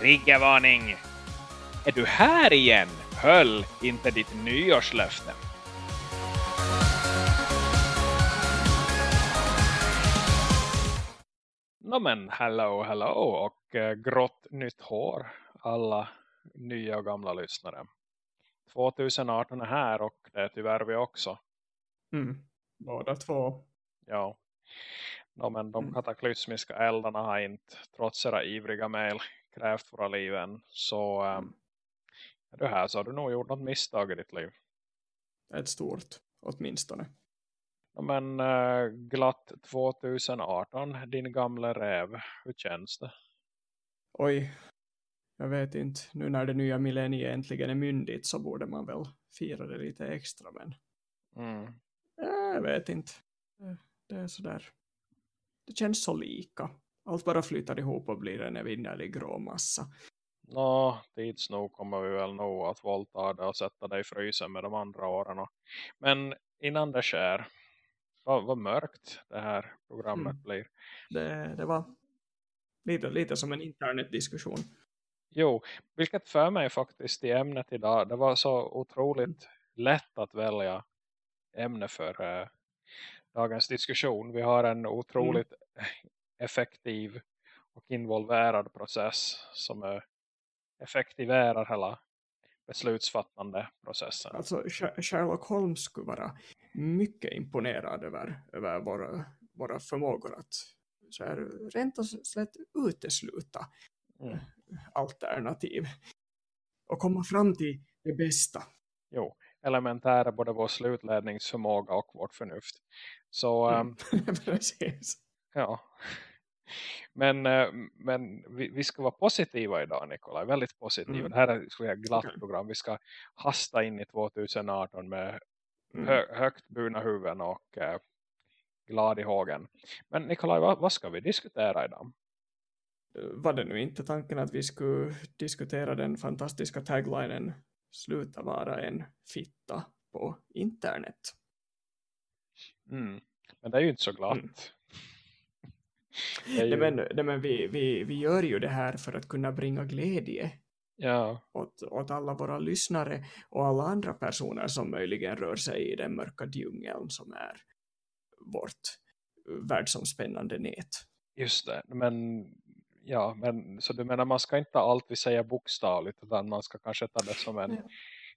Triggervarning! Är du här igen? Höll inte ditt nyårslöfte. No men, hello, hello och uh, grått nytt hår alla nya och gamla lyssnare. 2018 är här och det är tyvärr vi också. Mm. Båda två. Ja. No, men de kataklysmiska eldarna har inte, trots era ivriga mejl, krävt våra liv än. Så um, är du här så har du nog gjort något misstag i ditt liv. Ett stort, åtminstone. No, men uh, glatt 2018, din gamla räv. Hur känns det? Oj, jag vet inte. Nu när det nya millenniet äntligen är myndigt så borde man väl fira det lite extra. Men Mm. jag vet inte. Det- Det är sådär. Det känns så lika. Allt bara flyttar ihop och blir en evinnerlig grå massa. Nå, tids nog kommer vi väl nog att våldta det och sätta dig i frysen med de andra åren. Men innan det sker, vad, vad mörkt det här programmet Mm. blir. Det, det var lite, lite som en internetdiskussion. Jo, vilket för mig faktiskt i ämnet idag, det var så otroligt lätt att välja ämne för eh, dagens diskussion. Vi har en otroligt effektiv och involverad process som eh, effektiverar hela beslutsfattande processen. Alltså Sher- Sherlock Holmes skulle vara mycket imponerad över, över våra, våra förmågor att så här, rent och slätt utesluta Mm. alternativ och komma fram till det bästa. Jo, elementära både vår slutledningsförmåga och vårt förnuft. Så Mm. Precis. ja. Men, eh, men vi, vi ska vara positiva idag Nikolaj, väldigt positiva. Mm. Det här är vi säga, glatt program. Vi ska hasta in i 2018 med Mm. hö, högt burna huvuden och eh, glad i hågen. Men Nikolaj, vad, vad ska vi diskutera idag? Var det nu inte tanken att vi skulle diskutera den fantastiska taglinen sluta vara en fitta på internet? Mm. Men det är ju inte så glatt. Mm. Nej, men, nej, men vi, vi, vi gör ju det här för att kunna bringa glädje ja, åt, åt alla våra lyssnare och alla andra personer som möjligen rör sig i den mörka djungeln som är vårt världsomspännande nät. just det. Men, ja, men så du menar man ska inte alltid säga bokstavligt utan man ska kanske ta det som en, Ja.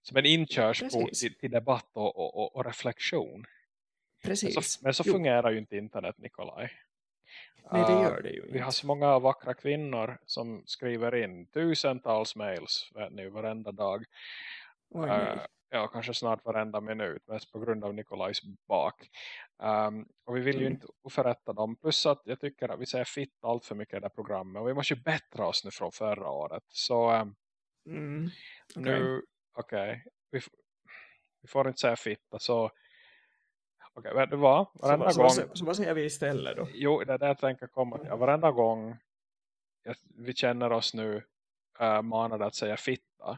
som en inkörsport till, till debatt och, och, och, reflektion. Men Precis. så, men så fungerar ju inte internet Nikolaj. Nej, det Uh, gör det ju Vi inte. har så många vackra kvinnor som skriver in tusentals mails ni, varenda dag. Oj, nej. ja, kanske snart varenda minut. Mest på grund av Nikolajs bak. Um, och vi vill ju Mm. inte oförrätta dem. Plus att jag tycker att vi säger fitt allt för mycket i det här programmet. Och vi måste ju bättra oss nu från förra året. Så um, Mm. okej. nu, okej. Vi, f- vi får inte säga fitta. Så okej, du vad? Så, Varenda så, gång. sä- så vad säger vi istället då? Jo, det är det jag tänker komma till. Ja, varenda gång vi känner oss nu uh, manade att säga fitta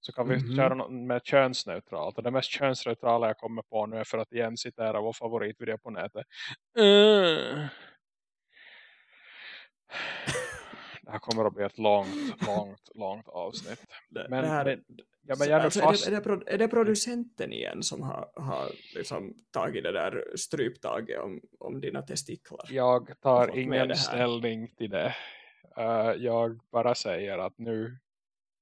så kan vi Mhm. köra något med könsneutralt. Och det mest könsneutrala jag kommer på nu är för att igen citera vår favoritvideo på nätet. Uh. Det här kommer att bli ett långt, långt, långt avsnitt. Det, Men, det här, men, ja, men jag är alltså, fast. är, det, är, det, är det producenten igen som har, har liksom tagit det där stryptaget om, om dina testiklar? Jag tar ingen ställning till det. Eh, jag bara säger att nu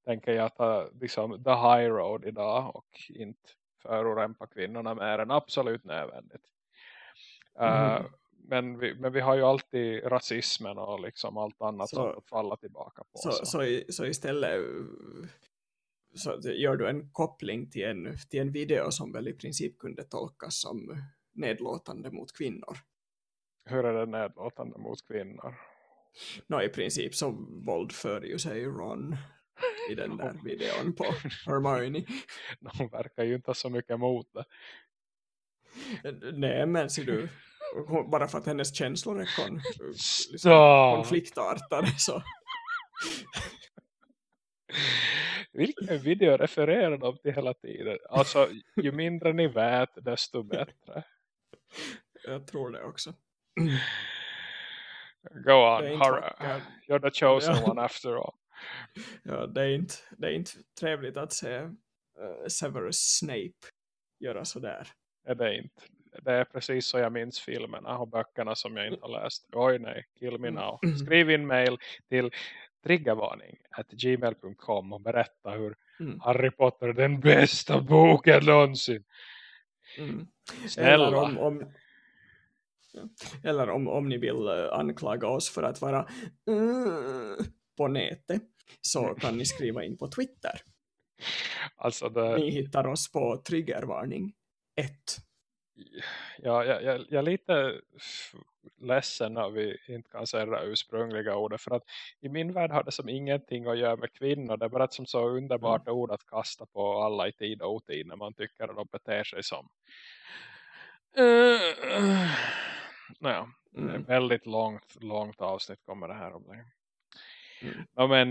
tänker jag ta liksom, the high road idag och inte förolämpa kvinnorna mer än absolut nödvändigt. Eh, Mhm. Men, vi, men vi har ju alltid rasismen och liksom allt annat Så- som att falla tillbaka på. Så, så. så, så istället så gör du en koppling till en, till en video som väl i princip kunde tolkas som nedlåtande mot kvinnor. Hur är det nedlåtande mot kvinnor? Nå, i princip så våldför ju sig Ron i den där videon på Hermione. De verkar ju inte så mycket emot det. Nej, men ser du, bara för att hennes känslor är kon, liksom, konfliktartade så. Vilken video refererar de till hela tiden? Alltså, ju mindre ni vet, desto bättre. Jag tror det också. Go on, Det är inte Har- vackert. you're the chosen Ja. one after all. Ja, det, är inte, det är inte trevligt att se uh, Severus Snape göra sådär. Är det inte? Det är precis så jag minns filmerna och böckerna som jag inte har läst. Oj nej, kill me now. Mm. Skriv in mail till triggervarning at gmail.com och berätta hur Mm. Harry Potter är den bästa boken någonsin. Mm. Snälla. Eller om, om, eller om, om ni vill eh, anklaga oss för att vara uh, på nätet så kan ni skriva in på Twitter. Alltså det, Ni hittar oss på triggervarning 1. Ja, jag, jag, jag är lite ledsen när vi inte kan säga det ursprungliga ordet. För att i min värld har det som ingenting att göra med kvinnor. Det är bara ett som så underbart ord att kasta på alla i tid och otid när man tycker att de beter sig som. Uh, naja, Mm. väldigt långt, långt avsnitt kommer det här att bli. Mm. Ja, men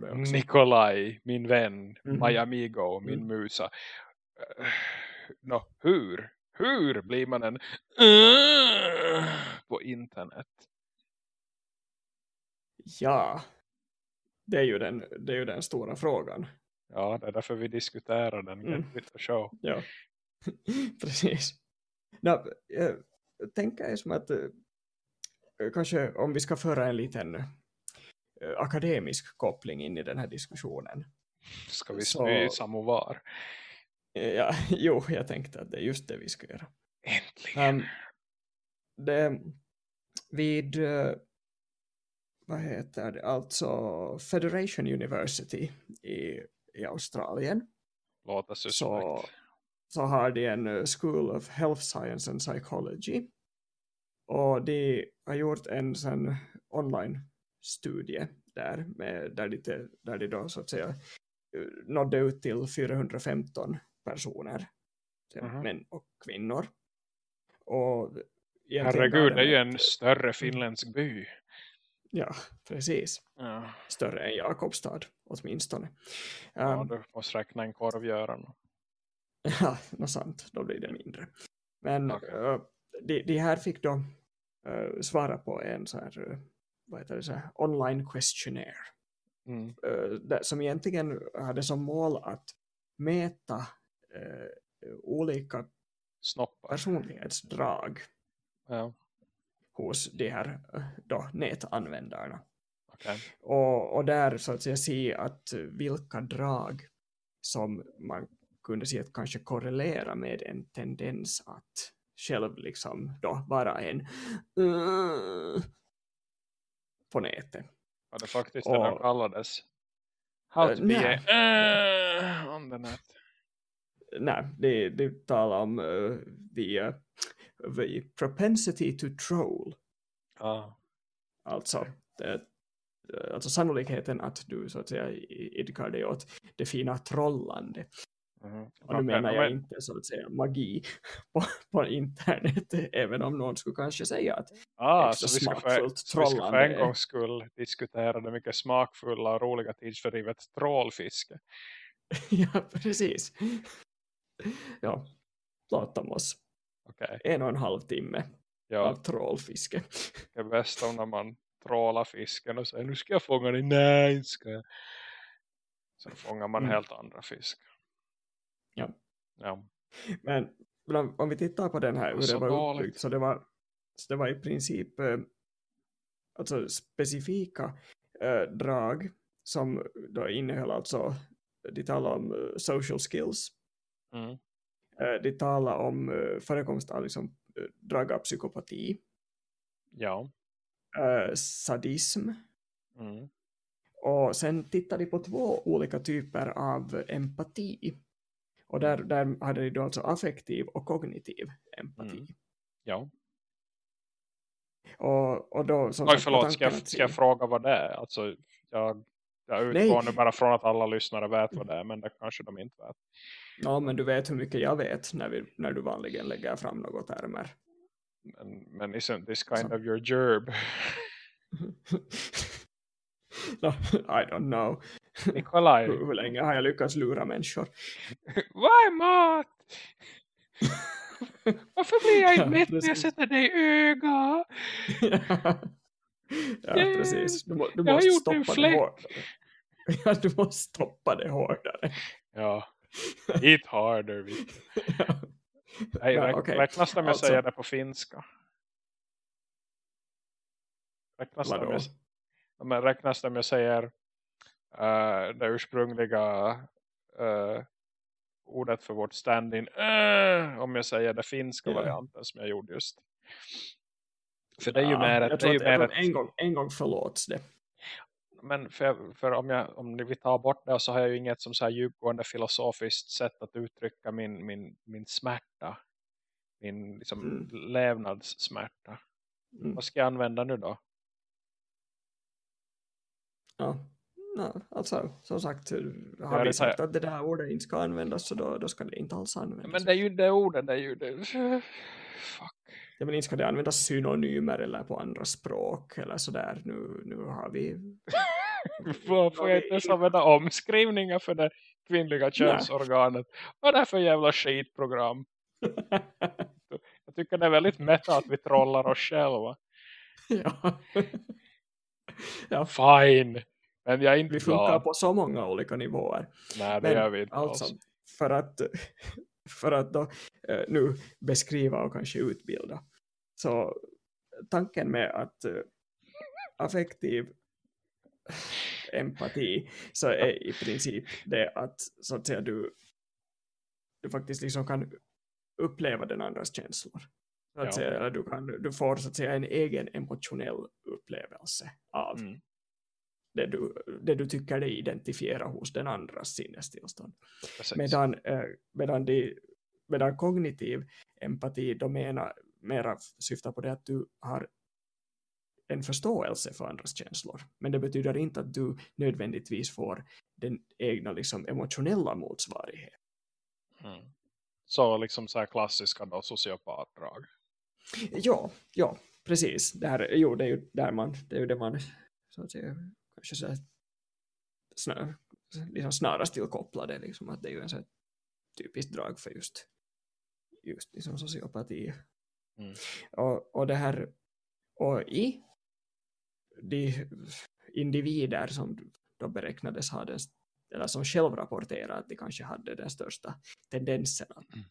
det. Nikolaj, min vän, Mhm. my amigo, min Mm. musa. Uh, nå, hur? Hur blir man en på internet? Ja, det är, ju den, det är ju den stora frågan. Ja, det är därför vi diskuterar den. Mm. Show. Ja, precis. Nå, jag tänker som att eh, kanske om vi ska föra en liten eh, akademisk koppling in i den här diskussionen. Ska vi Så- spy i samovar? Eh, Ja, jo, jag tänkte att det är just det vi ska göra. Äntligen. Um, det, vid, eh, vad heter det, alltså Federation University i, i Australien Låter suspekt. så, så har de en eh, School of Health Science and Psychology och de har gjort en sån online-studie där, med, där, de, där de då så att säga nådde ut till 415 personer, så Mhm. män och kvinnor. Och Herregud, det är ju en större finländsk by. Ja, precis. Ja, Större än Jakobstad, åtminstone. ja Um, du måste räkna en korvgöraren. Ja, något sant. Då blir det mindre. Men Okej. eh, de, de här fick då eh, svara på en så här, eh, vad heter det, så här, online questionnaire. Mm. där, som egentligen hade som mål att mäta eh, olika Snoppar. personlighetsdrag Ja, hos de här eh, då, nätanvändarna. okej. Och, och där så att säga se att vilka drag som man kunde se att kanske korrelera med en tendens att själv liksom då vara en uh, på nätet. Var det faktiskt Och- det de kallades? How Eh, to be nej. a... Uh, on the net. Nej, det, det talar om uh, the, uh, the propensity to troll. Ja, Alltså, det, alltså sannolikheten att du så att säga idkar dig åt det fina trollande. mhm. Och nu menar jag inte så att säga magi på, på internet, även om någon skulle kanske säga att Ah, så vi ska, för, smakfullt så vi ska för trollande en gångs skull diskutera det mycket smakfulla och roliga tidsfördrivet trålfiske. ja, precis. Ja, oss. Okej, En och en halv timme ja, av trålfiske. det är bäst om när man trålar fisken och säger nu ska jag fånga dig, nej ska jag. Så fångar man Mm. helt andra fisk. Ja. Ja, Men om, vi tittar på den här, hur Så det var uppbyggt, så det var, så det var i princip alltså specifika eh, drag som då innehöll alltså, de talar om eh, social skills, mm. eh, de talar om eh, förekomst av liksom, eh, drag av psykopati, ja. sadism, Mm. och sen tittar de på två olika typer av empati. Och där, där hade de då alltså affektiv och kognitiv empati. Mm. ja. Och, och då som Oj, förlåt, ska jag, ska jag fråga vad det är? Alltså, jag, jag utgår nu bara från att alla lyssnare vet vad det är, men det kanske de inte vet. Ja, men du vet hur mycket jag vet när, vi, när du vanligen lägger fram något termer. Men, men isn't this kind Så. of your gerb? no, I don't know. Nikolaj, Hur, hur länge har jag lyckats lura människor? vad är mat? Varför blir jag Ja, inte mätt när jag sätter dig i öga? ja, precis. Du, må, du jag har måste gjort en stoppa fläck. Ja, du måste stoppa det hårdare. Ja, hit harder. ja. Nej, Ja, okej. räknas det jag Alltså- säger det på finska? Räknas det men räknas det jag säger uh, det ursprungliga uh, ordet för vårt stand-in uh, om jag säger det finska Ja. varianten som jag gjorde just. För det är ju Ja, mer ett, det är ju mer ett en, gång, en gång förlåts det. Men för, för om, jag, om vi tar bort det så har jag ju inget som så här djupgående filosofiskt sätt att uttrycka min, min, min smärta. Min liksom, Mm. levnadssmärta. Mm. Vad ska jag använda nu då? Ja. Ja, alltså, som sagt, har Ja, vi sagt att det där ordet inte ska användas så då, då ska det inte alls användas. Men det är ju det ordet, det är ju det. Fuck. Ja, men inte ska det användas synonymer eller på andra språk eller sådär. Nu, nu har vi... Får jag inte ens använda omskrivningar för det kvinnliga könsorganet? Vad är det för jävla skitprogram? Jag tycker det är väldigt meta att vi trollar oss själva. ja. ja, Fine. Men jag är inte vi funkar glad. på så många olika nivåer. Nej, det Men gör vi inte alltså, alls. för att, för att då, eh, nu beskriva och kanske utbilda. Så tanken med att eh, affektiv empati så är i princip det att så att säga du, du faktiskt liksom kan uppleva den andras känslor. Så att Ja. säga, eller du, kan, du får så att säga en egen emotionell upplevelse av Mm. det, du, det du tycker dig identifiera hos den andras sinnestillstånd. Precis. Medan, eh, medan, de, medan kognitiv empati då menar, mera syftar på det att du har en förståelse för andras känslor. Men det betyder inte att du nödvändigtvis får den egna liksom, emotionella motsvarigheten. Mm. Så liksom så här klassiska då, sociopatdrag. Ja, ja, precis. Det, här, jo, det är ju där man, det är ju det man så att säga, kanske så här, snar, liksom snarast tillkopplade, liksom, att det är ju en så här typiskt drag för just, just liksom sociopati. Mm. Och, och det här, och i de individer som då beräknades ha den, eller som själv rapporterade att de kanske hade den största tendensen att Mm.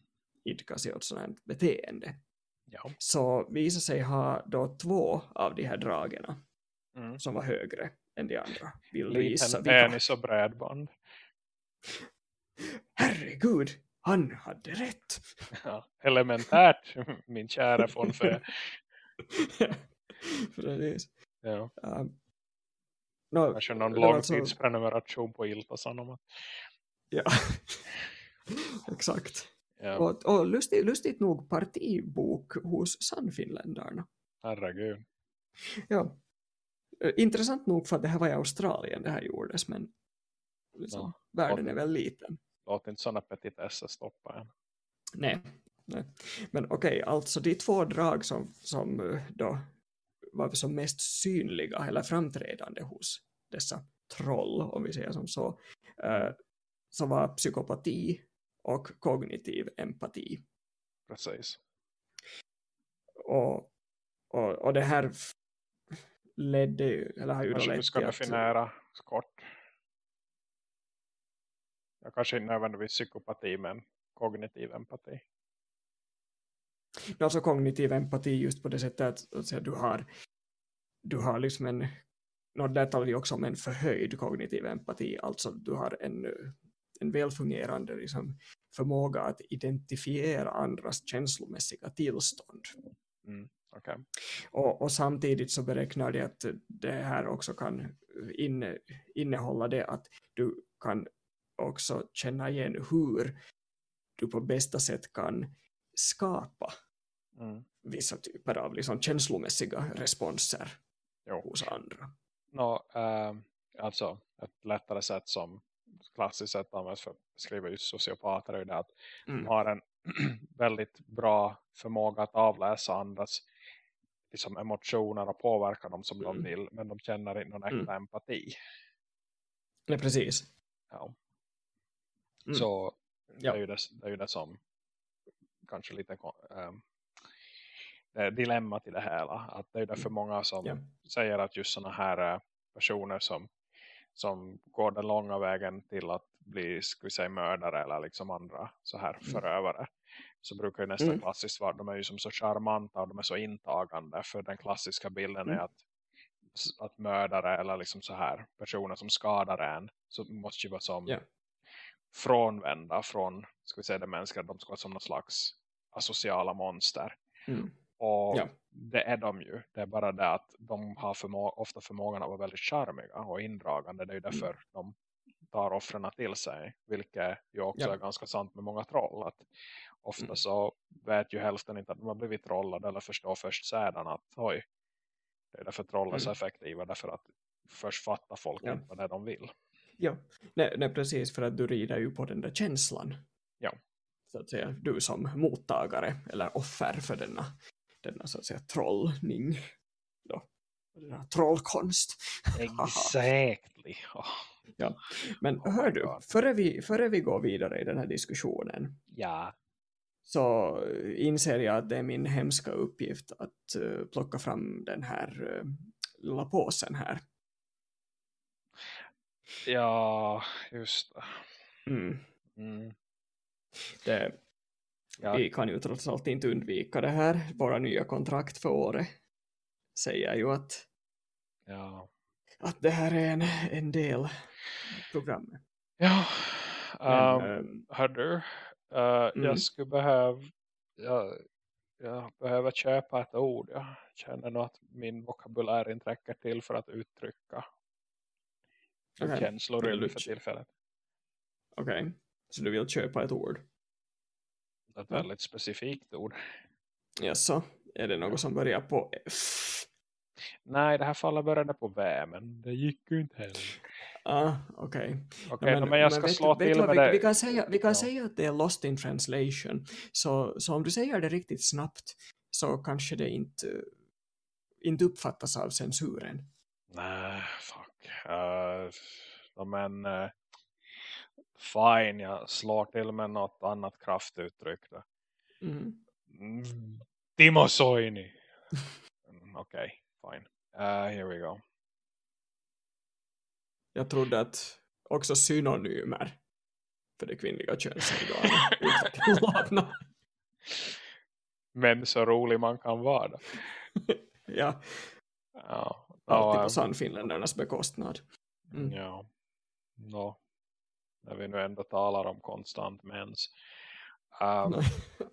idka sig åt sådant beteende Ja. så visade sig ha då två av de här dragen Mm. som var högre än de andra. Vill Liten penis och bredband. Herregud, han hade rätt. Ja. Elementärt, min kära von Fe. Precis. Ja. Um, no, Kanske någon var alltså- långtidsprenumeration på Ilta-Sanomat. Ja, exakt. Ja, Och, och lustigt, lustigt nog partibok hos Sannfinländarna. herregud. Ja. Eh, Intressant nog för att det här var i Australien det här gjordes, men liksom, världen är väl liten. Låt inte sådana petitesser stoppa en. Nej. Nej. Men okej, alltså de två drag som, som eh, då var som mest synliga eller framträdande hos dessa troll, om vi säger som så, eh, som var psykopati och kognitiv empati. Precis. Och, och, och det här ledde ju, eller har ju då Kanske du lett ska till att, definiera kort. Jag kanske inte nödvändigtvis psykopati men kognitiv empati. alltså kognitiv empati just på det sättet att, att säga, du har du har liksom en no, där talar vi också om en förhöjd kognitiv empati, alltså du har en, en välfungerande liksom, förmåga att identifiera andras känslomässiga tillstånd. Mm. Okej. Och, och samtidigt så beräknar det att det här också kan inne, innehålla det att du kan också känna igen hur du på bästa sätt kan skapa Mm. vissa typer av liksom känslomässiga responser Jo. hos andra. Nå, ehm, alltså ett lättare sätt som klassiskt sätt används för att beskriva just sociopater är det att Mm. de har en väldigt bra förmåga att avläsa andras liksom, emotioner och påverka dem som Mm. de vill. Men de känner inte någon äkta Mm. empati. Nej, precis. Ja. Mm. Så Ja. det, är ju det, det är ju det som kanske lite um, det är dilemmat i det hela. Att det är därför många som Ja. säger att just sådana här eh, personer som som går den långa vägen till att bli ska vi säga, mördare eller liksom andra så här Mm. förövare så brukar ju nästan Mm. klassiskt vara de är ju som så charmanta och de är så intagande för den klassiska bilden är Mm. att att mördare eller liksom så här personer som skadar en så måste ju vara som Ja. Frånvända från ska vi säga det mänskliga de ska vara som någon slags asociala monster Mm. och Ja. det är de ju. Det är bara det att de har förmå ofta förmågan att vara väldigt charmiga och indragande. Det är ju Mm. därför de tar offren till sig. Vilket ju också Ja. är ganska sant med många troll. Att ofta Mm. så vet ju hälften inte att de har blivit trollade eller förstår först sedan att oj, det är därför troll är så Mm. effektiva. Därför att först fattar folk Ja. inte vad det är de vill. Ja, nej, nej, precis för att du rider ju på den där känslan. Ja. Så att säga, du som mottagare eller offer för denna, denna så att säga trollning. Då. Denna trollkonst. Exactly. Oh, Men Oh hör du, före vi, före vi går vidare i den här diskussionen ja. så inser jag att det är min hemska uppgift att eh, plocka fram den här uh, lilla påsen här. Ja, just det. Mm. Mm. det Ja. Vi kan ju trots allt inte undvika det här. Våra nya kontrakt för året säger ju att, Ja. att det här är en, en del programmet. Ja. Men, Um, hör du, uh, Mm. jag skulle behöva jag, jag behöver köpa ett ord. Jag känner nog att min vokabulär inte räcker till för att uttrycka Okej. känslor du för tillfället. Okej, så du vill köpa ett ord? Ett Ja. väldigt specifikt ord. Jaså, är det något som börjar på F? Nej, det här fallet började på V, men det gick ju inte heller. Ah, okej. Okej, Ja, men, jag ska vet slå vet till vad, med vi, det. vi kan, säga, vi kan Ja. säga att det är lost in translation. Så, så om du säger det riktigt snabbt så kanske det inte, inte uppfattas av censuren. Nej, fuck. Uh, men uh, fine, jag slår till med något annat kraftuttryck då. Mm. Mm, Timo Soini. Mm, Okej, fine. Uh, here we go. Jag trodde att också synonymer för det kvinnliga könsorganet. Men så rolig man kan vara. Ja, Ja, alltid ja, på sannfinländarnas bekostnad. Mm. ja. No. När vi nu ändå talar om konstant mens. Um, Nej.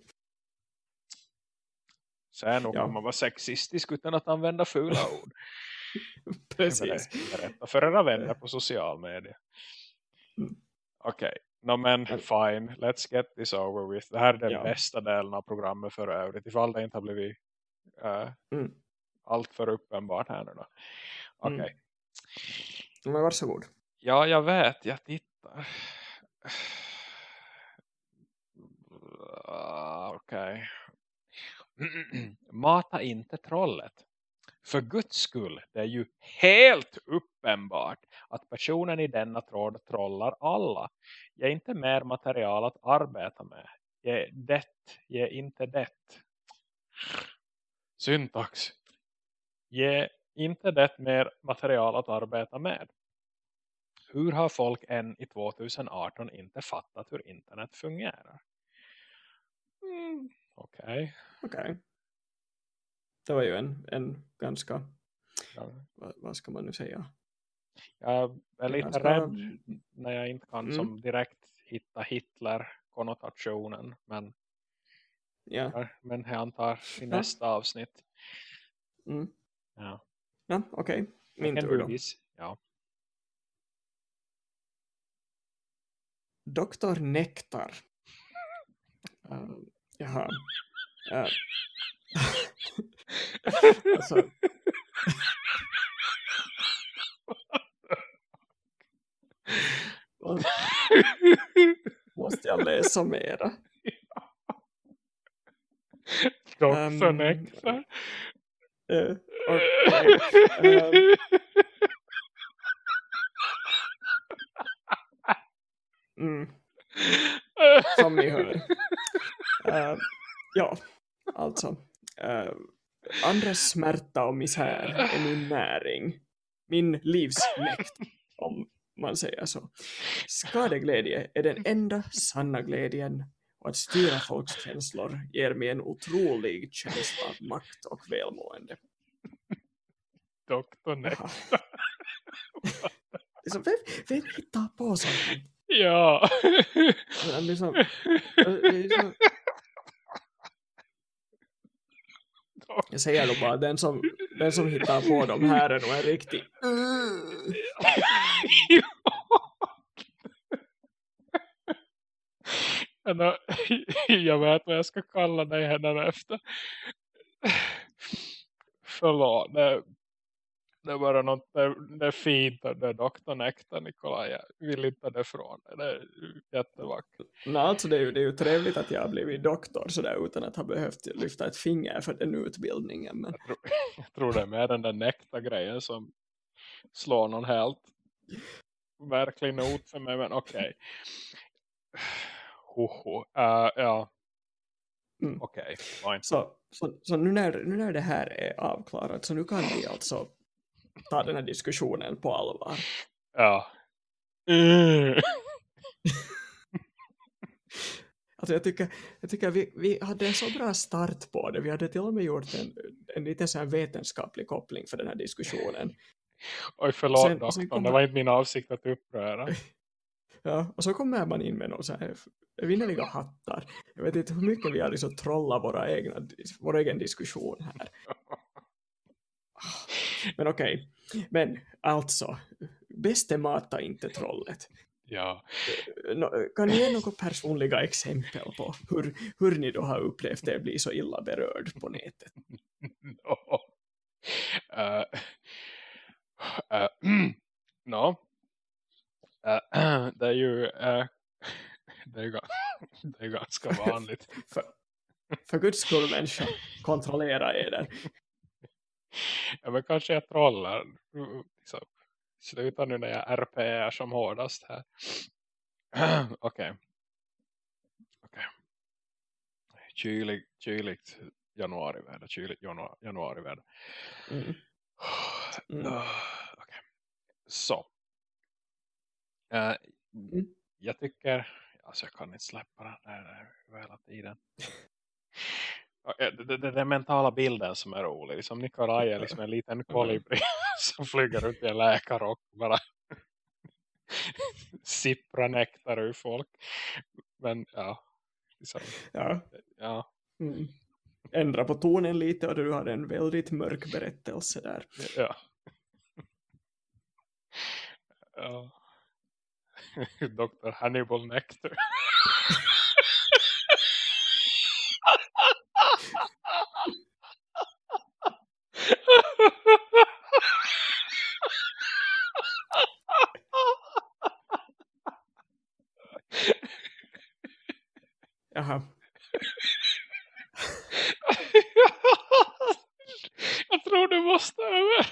sen Ja. kan man vara sexistisk utan att använda fula ord. Precis. Berätta för era vänner på social media. Mm. Okej, no, men Men- fine. Let's get this over with. Det här är den Ja. bästa delen av programmet för övrigt. Ifall det inte har blivit uh, Mm. Allt för uppenbart här nu då. Okej. Mm. Men varsågod. Ja, jag vet. Jag tittar. Okej. Mata inte trollet. För guds skull, det är ju helt uppenbart att personen i denna tråd trollar alla. Ge inte mer material att arbeta med. Ge det, ge inte det. Syntax. Ge inte det mer material att arbeta med. Hur har folk än i 2018 inte fattat hur internet fungerar? Mm, Okej. Okej. Det var ju en, en ganska, Ja. vad, vad ska man nu säga? Jag är lite ganska- rädd när jag inte kan Mm. som direkt hitta Hitler-konnotationen. Men, Ja. men jag antar i nästa avsnitt. Mm. Ja. Ja, okej. Min Can tur då. Ja. Doktor Nektar. Uh, jaha. Uh, alltså, måste jag läsa mera? Doktor Ehm, Nektar. Eh, uh, or, Ehm, mm, som ni hör. Uh, ja, alltså. Eh, uh, andras smärta och misär är min näring. Min livsmäkt, Om man säger så. Skadeglädje är den enda sanna glädjen och att styra folks känslor ger mig en otrolig känsla av makt och välmående. Doktor Nej. Ja. liksom, vem, vem hittar på sånt? Ja. Liksom, så- jag säger nog bara, den som, den som hittar på de här är nog en riktig... Nå, jag vet vad jag ska kalla dig henne efter. Förlåt, det, det bara något, det, det är fint och det är doktorn äkta Nikolaj. Jag vill inte det från. Det är jättevackert. No, alltså det, är ju, det är ju trevligt att jag har blivit doktor sådär utan att ha behövt lyfta ett finger för den utbildningen. Men Jag tror, jag tror det är mer den där näkta grejen som slår någon helt verklig not för mig. Men okej. Hoho. Uh, ja. Mm. Okej, fine. så, så, så nu, när, nu när det här är avklarat så nu kan vi alltså ta den här diskussionen på allvar. Ja. Mm. Alltså jag tycker, jag tycker vi, vi hade en så bra start på det. Vi hade till och med gjort en, en lite så vetenskaplig koppling för den här diskussionen. Oj, förlåt Sen- doktorn. sen kommer- Det var inte min avsikt att uppröra. Ja, och så kommer man in med några så här vinnerliga hattar. Jag vet inte hur mycket vi har liksom trollat våra egna, vår egen diskussion här. Men okej, men alltså, bäste mata inte trollet. Ja. Kan ni ge några personliga exempel på hur, hur ni då har upplevt det bli så illa berörd på nätet? No. Uh, uh, mm, no. Uh, det är ju uh, det, är, det är ganska vanligt. För, för guds skull människa, kontrollera er ja, men kanske jag trollar. Liksom. Sluta nu när jag RP är som hårdast här. Okej. Okej. Kylig, kyligt januariväder. Kyligt januari, januariväder. Mm. Mm. Okej. Så. Eh, Mm. Jag tycker, alltså jag kan inte släppa den där hela tiden. Okej, Det, det, den mentala bilden som är rolig. Liksom Nikolaj är liksom en liten kolibri som flyger runt i en läkare och bara sipprar nektar ur folk. Men ja, liksom, Ja. ja, Mm. Ändra på tonen lite och du har en väldigt mörk berättelse där. ja. ja. Dr. Hannibal Nectar. Jaha. Jag tror du måste över.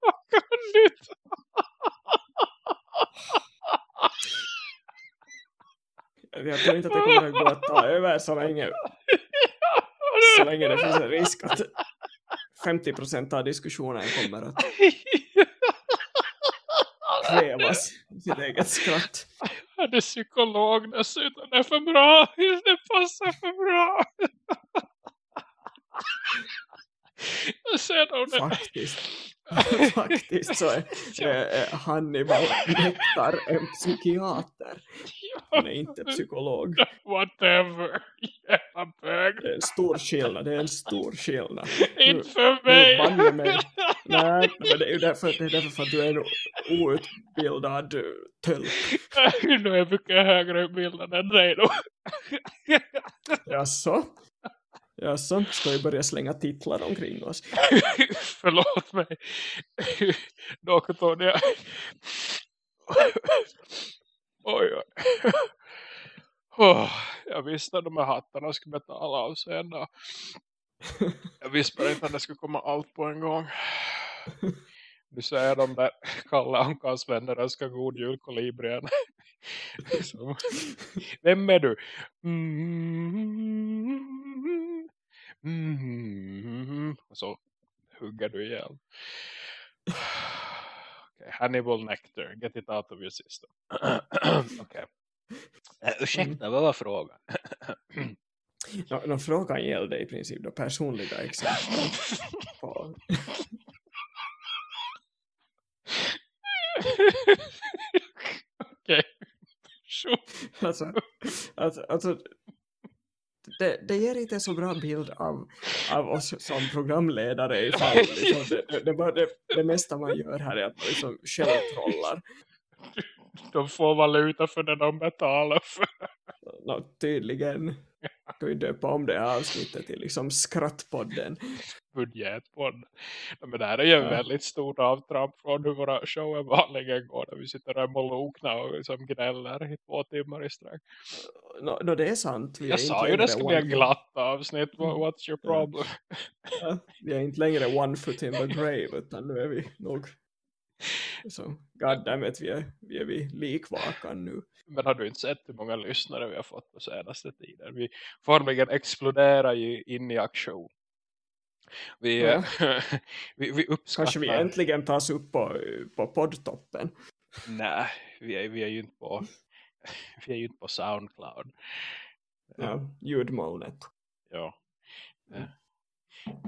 Vad gulligt. Jag tror inte att det kommer att gå att ta över så länge, så länge det finns en risk att 50% av diskussionen kommer att kvävas sitt eget skratt. Han är psykolog dessutom. Det är för bra. Det passar för bra. Faktiskt. Faktiskt så är är Hannibal Nektar en psykiater. Han är inte psykolog. Whatever. Jävla bög. Det är en stor skillnad. Det är en stor skillnad. Inte för mig. Nej, men det är ju därför, det är därför för att du är en outbildad eh, tölp. Nu är jag mycket högre utbildad än dig då. Jaså? Jaså? Ska vi börja slänga titlar omkring oss? Förlåt mig. Jag... Oj, oj. Oh, jag visste att de här hattarna skulle betala av sig en dag. Jag visste bara inte att det skulle komma allt på en gång. Nu säger de där Kalle Ankans vänner önskar god jul kolibrien. Vem är du? Mm, mm, och så hugger du ihjäl. Okay. Hannibal Nectar, get it out of your system. Okej. Okay. Uh, ursäkta, mm. vad var frågan? no, no, frågan gällde i princip då personliga exempel på... Okej. Alltså, alltså, alltså det, det ger inte så bra bild av, av oss som programledare ifall liksom, det, det, det, det, det mesta man gör här är att man liksom självtrollar. De får valuta för det de betalar för. No, tydligen kan vi döpa om det här avsnittet till liksom skrattpodden. Budgetpodd. Men det här är ju en ja. väldigt stort avtramp från hur våra shower vanligen går. Där vi sitter där med lokna och liksom gnäller i två timmar i sträck. No, no, det är sant. Vi Jag sa ju det skulle bli en glatt avsnitt. Mm. What's your problem? Ja. vi är inte längre one foot in the grave utan nu är vi nog så goddammit, vi är, vi är vi likvakan nu. Men har du inte sett hur många lyssnare vi har fått på senaste tiden? Vi formligen exploderar ju in i aktion. Vi, ja. vi, vi uppskattar... Kanske vi äntligen tas upp på, på poddtoppen. Nej, vi är, vi är ju inte på vi är ju inte på Soundcloud. Ja, ljudmolnet. Ja.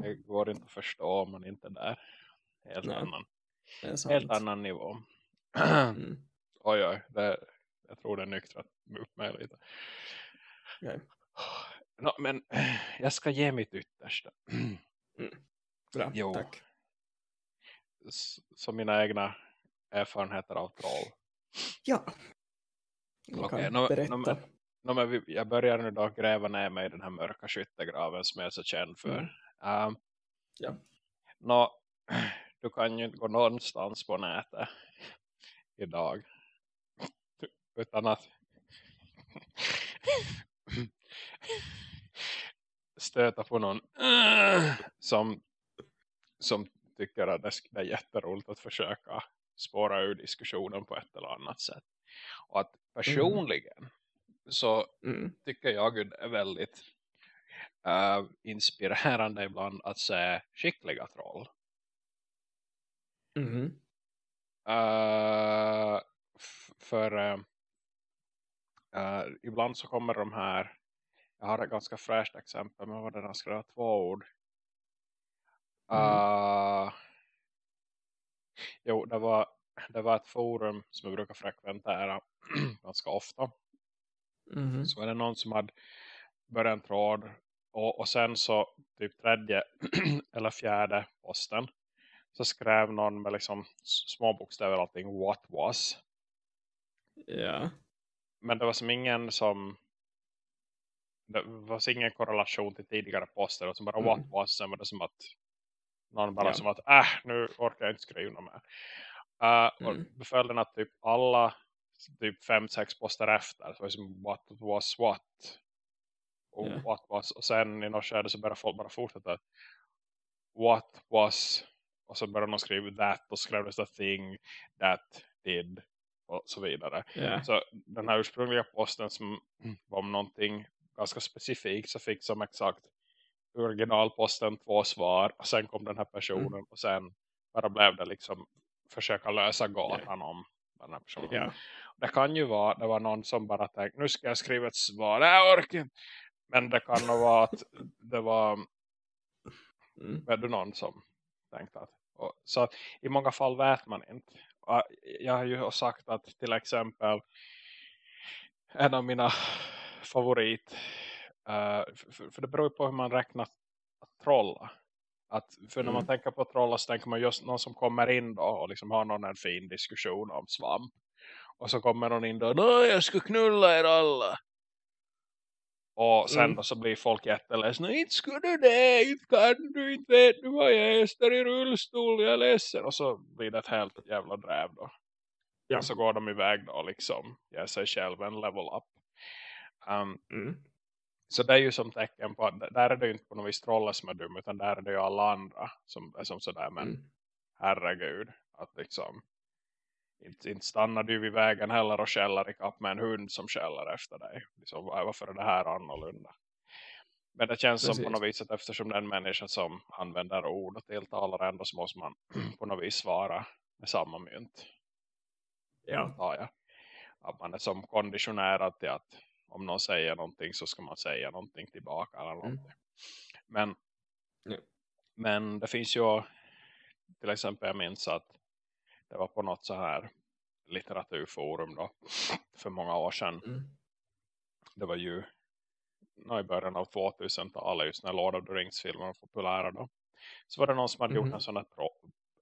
Det går inte att förstå om man inte är där. Helt Nej. annan helt annan nivå. mm. Oj, oj. Det, jag tror det nyktrat upp mig lite. Okay. No, men jag ska ge mitt yttersta. mm. Bra, jo. tack. Som mina egna erfarenheter av troll. Ja. Okej, okay, no, no, no, men jag börjar nu då gräva ner mig i den här mörka skyttegraven som jag är så känd för. Mm. Um, ja. No, du kan ju inte gå någonstans på nätet idag. Utan att stöta på någon som, som tycker att det är jätteroligt att försöka spåra ur diskussionen på ett eller annat sätt. Och att personligen mm. så mm. tycker jag det är väldigt uh, inspirerande ibland att se skickliga troll. Mm. Uh, för uh, uh, ibland så kommer de här jag har ett ganska fräscht exempel men vad det där ska två ord mm. jo det var det var ett forum som jag brukar frekventera ganska ofta mm. så var det någon som hade börjat en tråd och, och sen så typ tredje eller fjärde posten så skrev någon med liksom små bokstäver allting what was. Ja. Men det var som ingen som det var ingen korrelation till tidigare poster och som bara mm. what was sen var det som att någon bara ja. som att äh nu orkar jag inte skriva mer. Uh, mm. och följden att typ alla typ fem, sex poster efter så var det som what was what och yeah. what was och sen i något skede så började folk bara fortsätta what was och så började de skriva that och skrev det thing that did och så vidare. Yeah. Så den här ursprungliga posten som var om någonting ganska specifikt så fick som exakt originalposten två svar och sen kom den här personen mm. och sen bara blev det liksom försöka lösa gatan yeah. om den här personen. Yeah. Det kan ju vara, det var någon som bara tänkte, nu ska jag skriva ett svar, jag orkar Men det kan nog vara att det var mm. du någon som tänkte att och, så i många fall vet man inte. Jag har ju sagt att till exempel en av mina favorit uh, för, för, det beror på hur man räknar att trolla. Att, för mm. när man mm. tänker på trolla så tänker man just någon som kommer in då och liksom har någon en fin diskussion om svamp. Och så kommer någon in då, jag ska knulla er alla. Och sen mm. så blir folk jätteledsen. Inte skulle du det, inte kan du, inte vet du vad jag är. Står i rullstol, jag är ledsen. Och så blir det ett helt jävla dräv då. Ja. Och så går de iväg då liksom. Ger sig själv en level up. Um, mm. Så det är ju som tecken på att där är det ju inte på något vis trollet som är dum. Utan där är det ju alla andra som är som sådär. Men mm. herregud. Att liksom inte, inte stannar du vid vägen heller och skäller i kapp med en hund som skäller efter dig. Liksom, varför är det här annorlunda? Men det känns Precis. som på något vis att eftersom den människa som använder ord och tilltalar ändå så måste man på något vis svara med samma mynt. Ja. Ja. Att man är som konditionerad till att om någon säger någonting så ska man säga någonting tillbaka eller någonting. Mm. Men, ja. men det finns ju till exempel jag minns att det var på något så här litteraturforum då för många år sedan. Mm. Det var ju i början av 2000-talet just när Lord of the Rings-filmen var populära då. Så var det någon som hade mm. gjort en sån här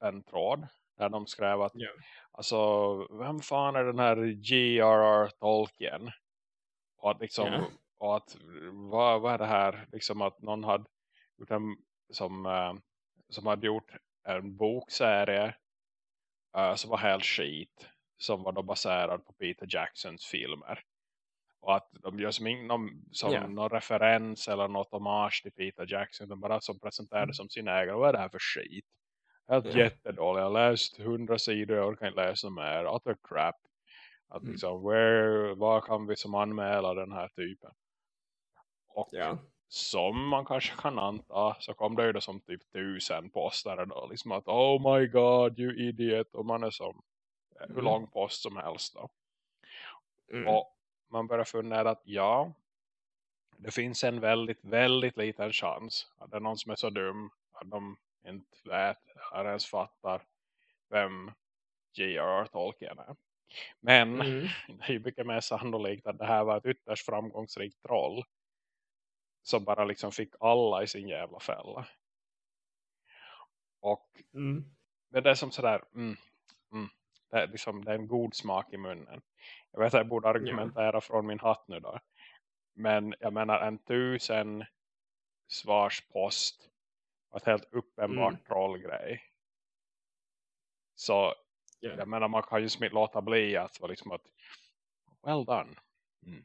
en tråd där de skrev att yeah. alltså, vem fan är den här G.R.R. Tolkien? Och att liksom, yeah. och att vad, vad är det här? Liksom att någon hade gjort en, som, uh, som hade gjort en bokserie uh, som var helt skit. Som var då baserad på Peter Jacksons filmer. Och att de gör som, någon, som yeah. någon referens eller något hommage till Peter Jackson. De bara som presenterade mm. som sin egen. Vad är det här för skit? Helt yeah. jättedålig. Jag har läst hundra sidor. Jag orkar inte läsa mer. Utter crap. Att mm. liksom, where, var kan vi som anmäla den här typen? Och yeah. Som man kanske kan anta så kom det ju då som typ tusen postare då. Liksom att, oh my god, you idiot. Och man är som mm. hur lång post som helst då. Mm. Och man börjar fundera att ja, det finns en väldigt, väldigt liten chans att det är någon som är så dum att de inte vet, eller ens fattar vem J.R.R. Tolkien är. Men mm. det är ju mycket mer sannolikt att det här var ett ytterst framgångsrikt troll som bara liksom fick alla i sin jävla fälla. Och mm. det är som sådär, mm, mm, det, är liksom, det är en god smak i munnen. Jag vet att jag borde argumentera ja. från min hatt nu då. Men jag menar en tusen svarspost var ett helt uppenbart mm. trollgrej. Så yeah. jag menar man kan ju inte låta bli att vara liksom att well done. Mm.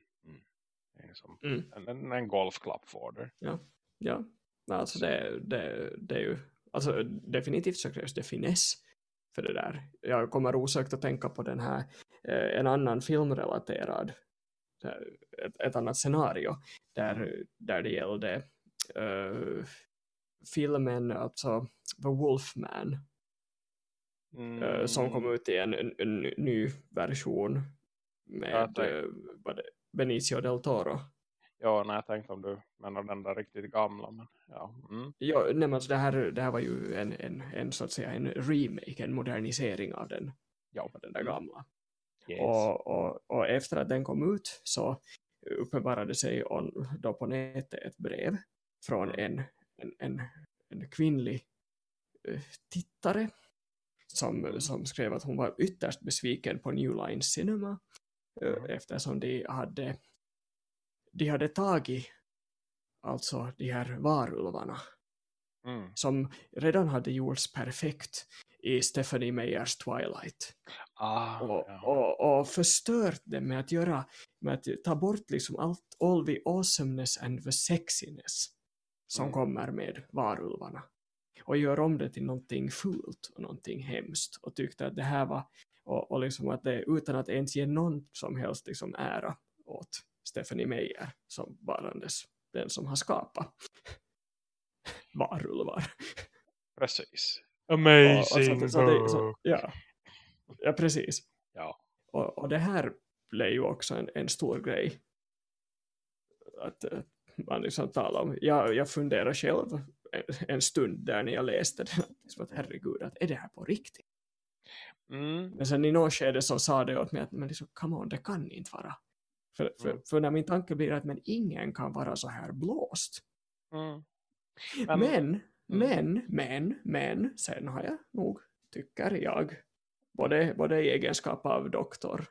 Mm. Det är som mm. en, en, golfklapp för det. Ja, ja. Alltså det, det, det är ju alltså definitivt så krävs det finess för det där. Jag kommer osökt att tänka på den här eh, en annan filmrelaterad ett, ett annat scenario där, där det gällde uh, filmen alltså The Wolfman mm. uh, som kom ut i en, en, en ny version med ja, uh, Benicio del Toro Ja, nej, jag tänkte om du menar den där riktigt gamla. Men, ja. Mm. ja nej, men det, här, det här var ju en, en, en, så att säga, en remake, en modernisering av den, ja. den där gamla. Yes. Och, och, och, efter att den kom ut så uppenbarade sig on, då på nätet ett brev från en, en, en, en kvinnlig uh, tittare som, mm. som skrev att hon var ytterst besviken på New Line Cinema uh, eftersom de hade de hade tagit alltså de här varulvarna mm. som redan hade gjorts perfekt i Stephanie Meyers Twilight. Ah, och, ja. och, och, förstört det med att göra med att ta bort liksom allt all the awesomeness and the sexiness som mm. kommer med varulvarna och gör om det till någonting fult och någonting hemskt och tyckte att det här var och, och liksom att det utan att ens ge någon som helst liksom ära åt Stephanie Meyer som varandes den som har skapat varulvar. Precis. Amazing. Och, och så, så det, så, ja. ja, precis. Ja. Och, och det här blev ju också en, en stor grej att man liksom talar om. Jag, jag funderar själv en, en stund där när jag läste det. Liksom att herregud, att är det här på riktigt? Mm. Men sen i något skede så sa det åt mig att men liksom, come on, det kan inte vara för, för, mm. för när min tanke blir att men ingen kan vara så här blåst. Mm. Men, men, mm. men, men, men, sen har jag nog, tycker jag, både, både i egenskap av doktor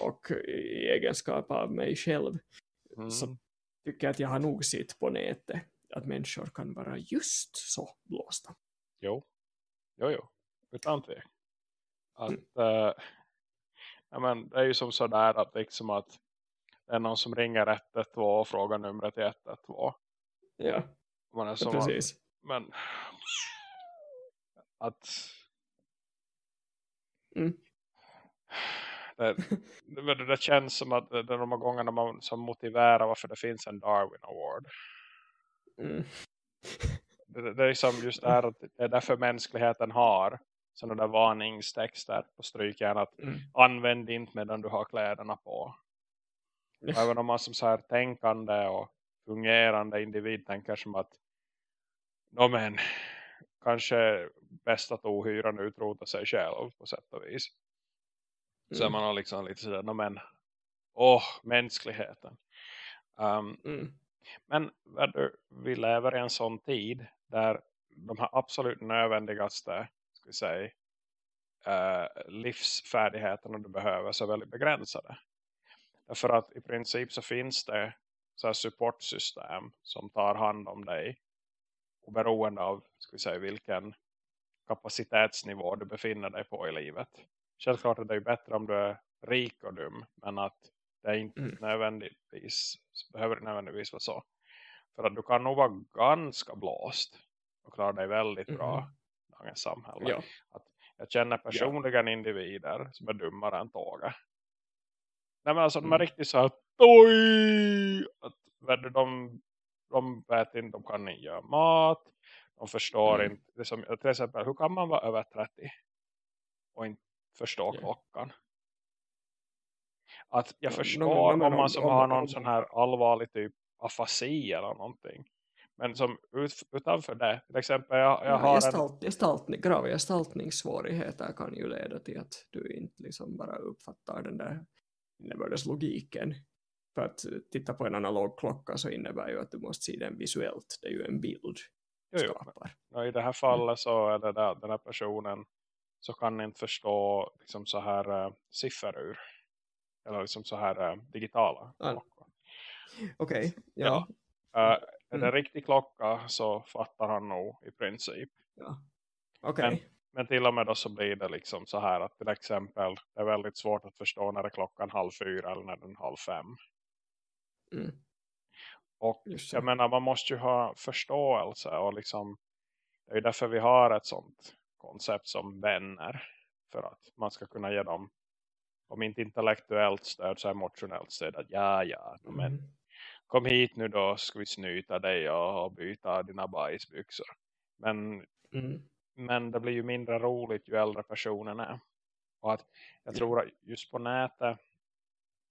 och i egenskap av mig själv, mm. så tycker jag att jag har nog sett på nätet att människor kan vara just så blåsta. Jo, jo, jo. utan tvekan. Att, mm. äh, ja, men det är ju som sådär att liksom att det är någon som ringer 112 och frågar numret till 112. Ja, Man är som ja, precis. Att, men att mm. det, det, det, känns som att det är de gångerna man som motiverar varför det finns en Darwin Award. Mm. Det, det, är som just det här att det är därför mänskligheten har sådana där varningstexter på strykjärn att Mm. använd inte medan du har kläderna på. Och även om man som så här tänkande och fungerande individ tänker som att no men, kanske bäst att ohyran utrota sig själv på sätt och vis. Så Mm. man liksom lite sådär, no men, åh, mänskligheten. Um, Mm. men du, vi lever i en sån tid där de här absolut nödvändigaste säga, eh, livsfärdigheterna du behöver så är väldigt begränsade. Därför att i princip så finns det så supportsystem som tar hand om dig oberoende av ska vi säga, vilken kapacitetsnivå du befinner dig på i livet. Självklart är det ju bättre om du är rik och dum men att det är inte Mm. nödvändigtvis behöver det nödvändigtvis vara så. För att du kan nog vara ganska blåst och klara dig väldigt bra Mhm. i dagens samhälle. Ja. Jag känner personligen individer som är dummare än tåga. Nej men alltså de är Mm. riktigt så här oj! Att, du, de, de vet inte, de kan inte göra mat. De förstår Mm. inte. Det som, till exempel, hur kan man vara över 30 och inte förstå Ja. klockan? Att jag Ja, förstår men- men om man om- som om- har någon sån här allvarlig typ afasi eller någonting. Men som ut, utanför det, till exempel jag, jag Ja, har en, gestalt, gestaltning, grava gestaltningssvårigheter kan ju leda till att du inte liksom bara uppfattar den där innebördeslogiken. För att titta på en analog klocka så innebär ju att du måste se den visuellt. Det är ju en bild Jo, jo, och i det här fallet så är det där, den här personen så kan inte förstå liksom så här äh, sifferur. Eller liksom så här äh, digitala Ja. klockor. Okej, ja. Äh, är det Mm. en riktig klocka så fattar han nog i princip. ja. Okej. Men- Men till och med då så blir det liksom så här att till exempel det är väldigt svårt att förstå när det är klockan halv fyra eller när den är halv fem. Mm. Och jag menar man måste ju ha förståelse och liksom det är ju därför vi har ett sånt koncept som vänner. För att man ska kunna ge dem om inte intellektuellt stöd så emotionellt stöd att ja ja men Mm. Kom hit nu då ska vi snyta dig och, byta dina bajsbyxor. Men Mm. Men det blir ju mindre roligt ju äldre personen är. Och att jag Ja. tror att just på nätet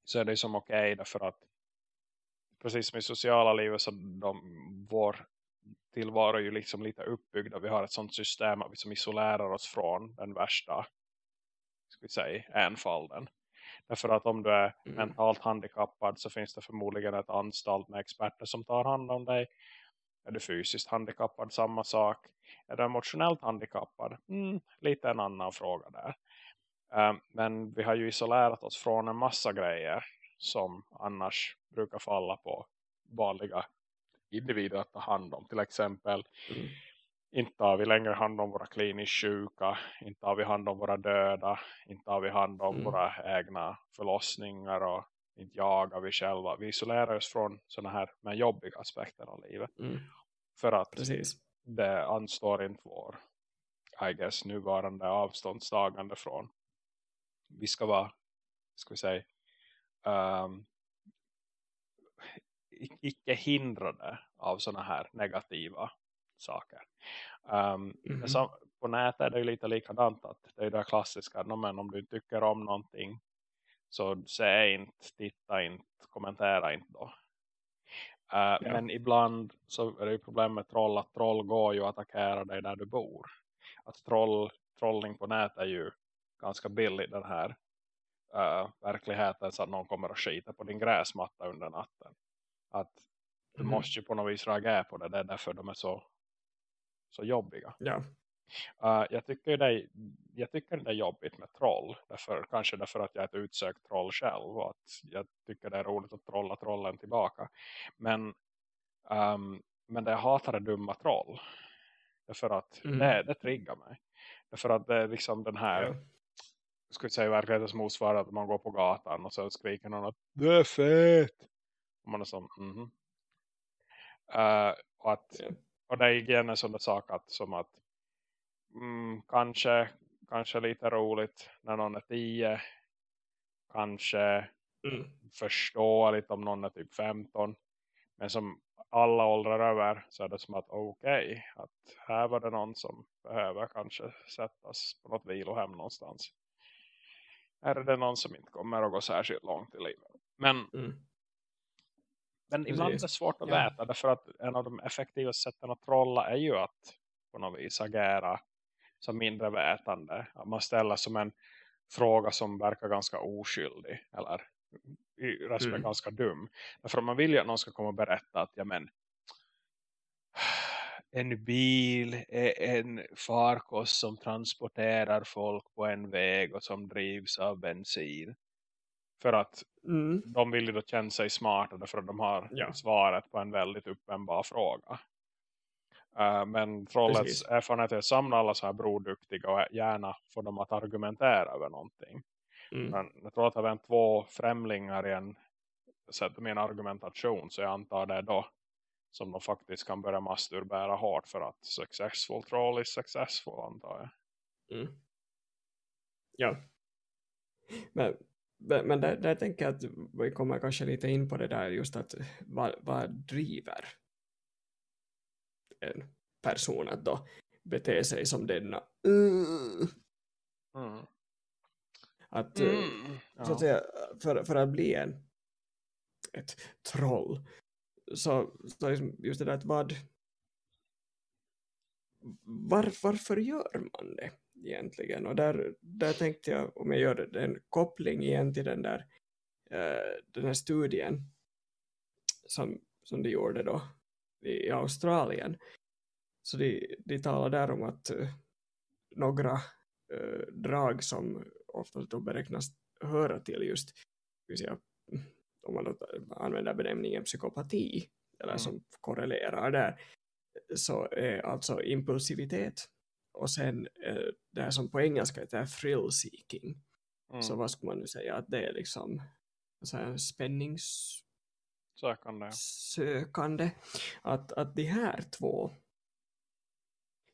så är det som okej därför att precis som i sociala livet så de, vår tillvaro är ju liksom lite uppbyggd och vi har ett sånt system att vi som isolerar oss från den värsta ska vi säga, enfalden. Därför att om du är Mm. mentalt handikappad så finns det förmodligen ett anstalt med experter som tar hand om dig. Är du fysiskt handikappad, samma sak. Är du emotionellt handikappad? Mm, lite en annan fråga där. Eh, men vi har ju isolerat oss från en massa grejer som annars brukar falla på vanliga individer att ta hand om. Till exempel, Mm. Inte tar vi längre hand om våra kliniskt sjuka, inte har vi hand om våra döda, inte har vi hand om Mm. våra egna förlossningar och inte jagar vi själva. Vi isolerar oss från sådana här med jobbiga aspekter av livet. Mm. För att Precis. det anstår inte vår I guess, nuvarande avståndstagande från. Vi ska vara, ska vi säga, um, icke hindrade av sådana här negativa saker. Um, Mhm. men som, på nätet är det ju lite likadant att det är det klassiska, no, men om du tycker om någonting så säg inte, titta inte, kommentera inte då. Uh, Men ibland så är det ju problem med troll att troll går ju att attackera dig där du bor. Att troll, trollning på nätet är ju ganska billigt den här uh, verkligheten så att någon kommer att skita på din gräsmatta under natten. Att du Mhm. måste ju på något vis reagera på det. Det är därför de är så, så jobbiga. Ja. Uh, jag, tycker det är, jag tycker det är jobbigt med troll. Därför, kanske därför att jag är ett utsökt troll själv. Och att jag tycker det är roligt att trolla trollen tillbaka. Men, um, men det jag hatar är dumma troll. Därför att Mm. det, det triggar mig. Därför att det är liksom den här Ja. skulle säga verklighetens motsvarande att man går på gatan och så skriker någon att det är fett. Och man är som, mhm. Eh, och, att, Ja. Och det är igen en sån där sak att, som att mm, kanske, kanske lite roligt när någon är tio. Kanske Mm. förstå lite om någon är typ 15. Men som alla åldrar över så är det som att okej, okay, att här var det någon som behöver kanske sättas på något vilohem någonstans. Här är det någon som inte kommer att gå särskilt långt i livet. Men, mm. Men ibland är det svårt att ja. veta därför att en av de effektivaste sätten att trolla är ju att på något vis agera som mindre vetande. Att man ställer som en fråga som verkar ganska oskyldig eller resten mm. är ganska dum. Därför man vill ju att någon ska komma och berätta att ja men en bil är en farkost som transporterar folk på en väg och som drivs av bensin. För att mm. de vill ju då känna sig smarta för att de har ja. svaret på en väldigt uppenbar fråga. Uh, men trollets Precis. erfarenhet är att samla alla så här broduktiga och gärna få dem att argumentera över någonting. Mm. Men jag tror att vänt två främlingar i en, med en argumentation så jag antar det då som de faktiskt kan börja masturbära hårt för att successful troll is successful antar jag. Mm. Ja. Men, men där, där tänker jag att vi kommer kanske lite in på det där just att vad, vad driver en person att då bete sig som denna mm. Mm. att mm. så att säga för, för att bli en ett troll så, så liksom just det där att vad var, varför gör man det egentligen? Och där, där tänkte jag, om jag gör en koppling igen till den där uh, den här studien som, som de gjorde då i, Australien. Så de, de talar där om att uh, några uh, drag som ofta då beräknas höra till just säga, om man använder benämningen psykopati eller mm. som korrelerar där så är alltså impulsivitet och sen eh, det här som på engelska heter thrill seeking mm. så vad ska man nu säga att det är liksom så här spännings sökande. sökande att, att de här två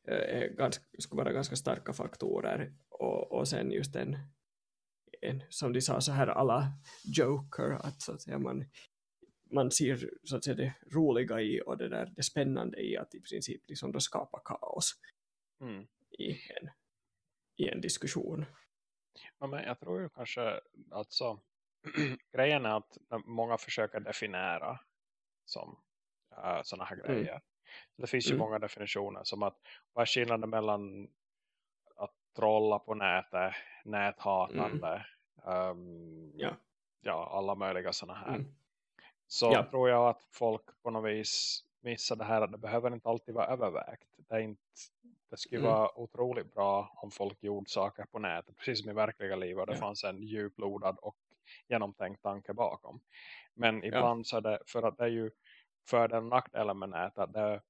är ganska, skulle vara ganska starka faktorer och, och sen just en en, som de sa så här alla Joker att, så att säga, man, man ser så att säga, det roliga i och det, där, det spännande i att i princip liksom då skapa kaos mm. I, en, i en diskussion. Ja, men jag tror ju kanske alltså grejen är att många försöker definiera som äh, sådana här mm. grejer. Mm. Det finns ju mm. många definitioner som att vad är skillnaden mellan att trolla på nätet, näthatande, mm. um, ja. ja, alla möjliga sådana här. Mm. Så ja. tror jag att folk på något vis missar det här att det behöver inte alltid vara övervägt. Det, är inte, det skulle mm. vara otroligt bra om folk gjorde saker på nätet, precis som i verkliga livet. Det ja. fanns en djuplodad och genomtänkt tanke bakom. Men ibland så är det, för att det är ju för den nackdelen med nätet, det är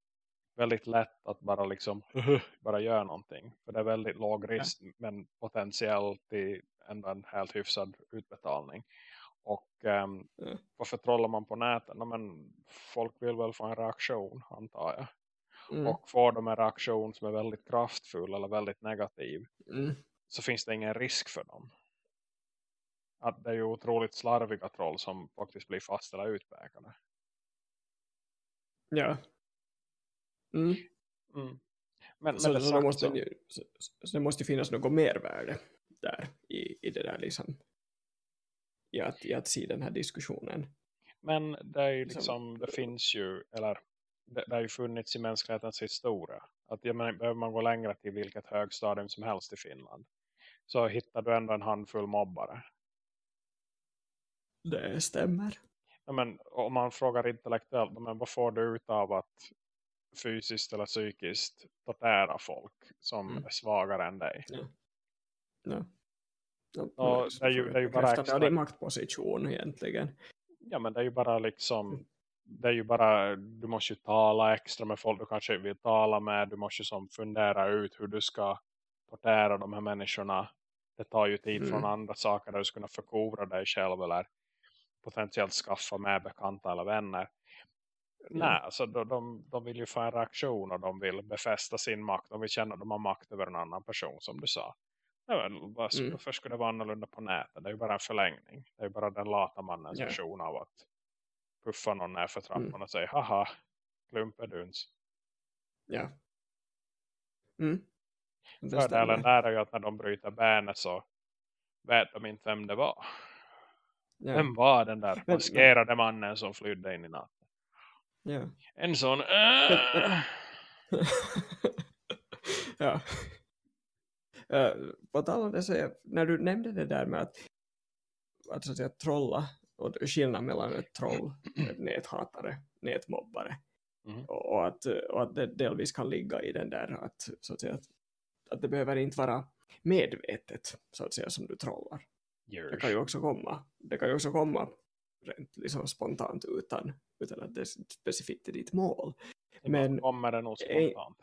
väldigt lätt att bara liksom bara göra någonting. För det är väldigt låg risk ja. men potentiellt till ändå en helt hyfsad utbetalning. Och um, varför trollar man på nätet? No, men folk vill väl få en reaktion antar jag. Mm. Och får de en reaktion som är väldigt kraftfull eller väldigt negativ mm. så finns det ingen risk för dem. Att det är ju otroligt slarviga troll som faktiskt blir fast eller utpekade. Ja, Mm. Mm. Men, så, men så, det måste, så... Så, så, det måste finnas något mervärde där i, i det där liksom i att, i att se den här diskussionen. Men det är ju liksom, det finns ju, eller det, det har ju funnits i mänsklighetens historia. Att jag menar, behöver man gå längre till vilket högstadium som helst i Finland så hittar du ändå en handfull mobbare. Det stämmer. Ja, men om man frågar intellektuellt, men vad får du ut av att fysiskt eller psykiskt tortera folk som mm. är svagare än dig. Ja. Ja. Ja, det är ju, det är ju bara extra... din maktposition egentligen. Ja, men det är ju bara liksom mm. Det är ju bara, du måste ju tala extra med folk du kanske vill tala med. Du måste ju som fundera ut hur du ska portera de här människorna. Det tar ju tid mm. från andra saker där du ska kunna förkovra dig själv eller potentiellt skaffa med bekanta eller vänner. Nej, alltså de, de, de vill ju få en reaktion och de vill befästa sin makt. De vill känna att de har makt över en annan person som du sa. Ja, men, varför mm. skulle det vara annorlunda på nätet? Det är ju bara en förlängning. Det är ju bara den lata mannens yeah. version av att puffa någon ner för trappan mm. och säga haha, klumpeduns. Ja. Mm. Det Fördelen där är ju att när de bryter benet så vet de inte vem det var. Ja. Vem var den där maskerade mannen som flydde in i natten? Ja. En sån... Äh, ja. Uh, på tal om det så är, när du nämnde det där med att, att, så att trolla och skillnaden mellan ett troll, ett näthatare, nätmobbare Mhm. och, att, och att det delvis kan ligga i den där att, så att, säga, att, att det behöver inte vara medvetet så att säga som du trollar. Det kan ju också komma, det kan ju också komma rent liksom spontant utan, utan att det är specifikt är ditt mål. men men- kommer det nog spontant.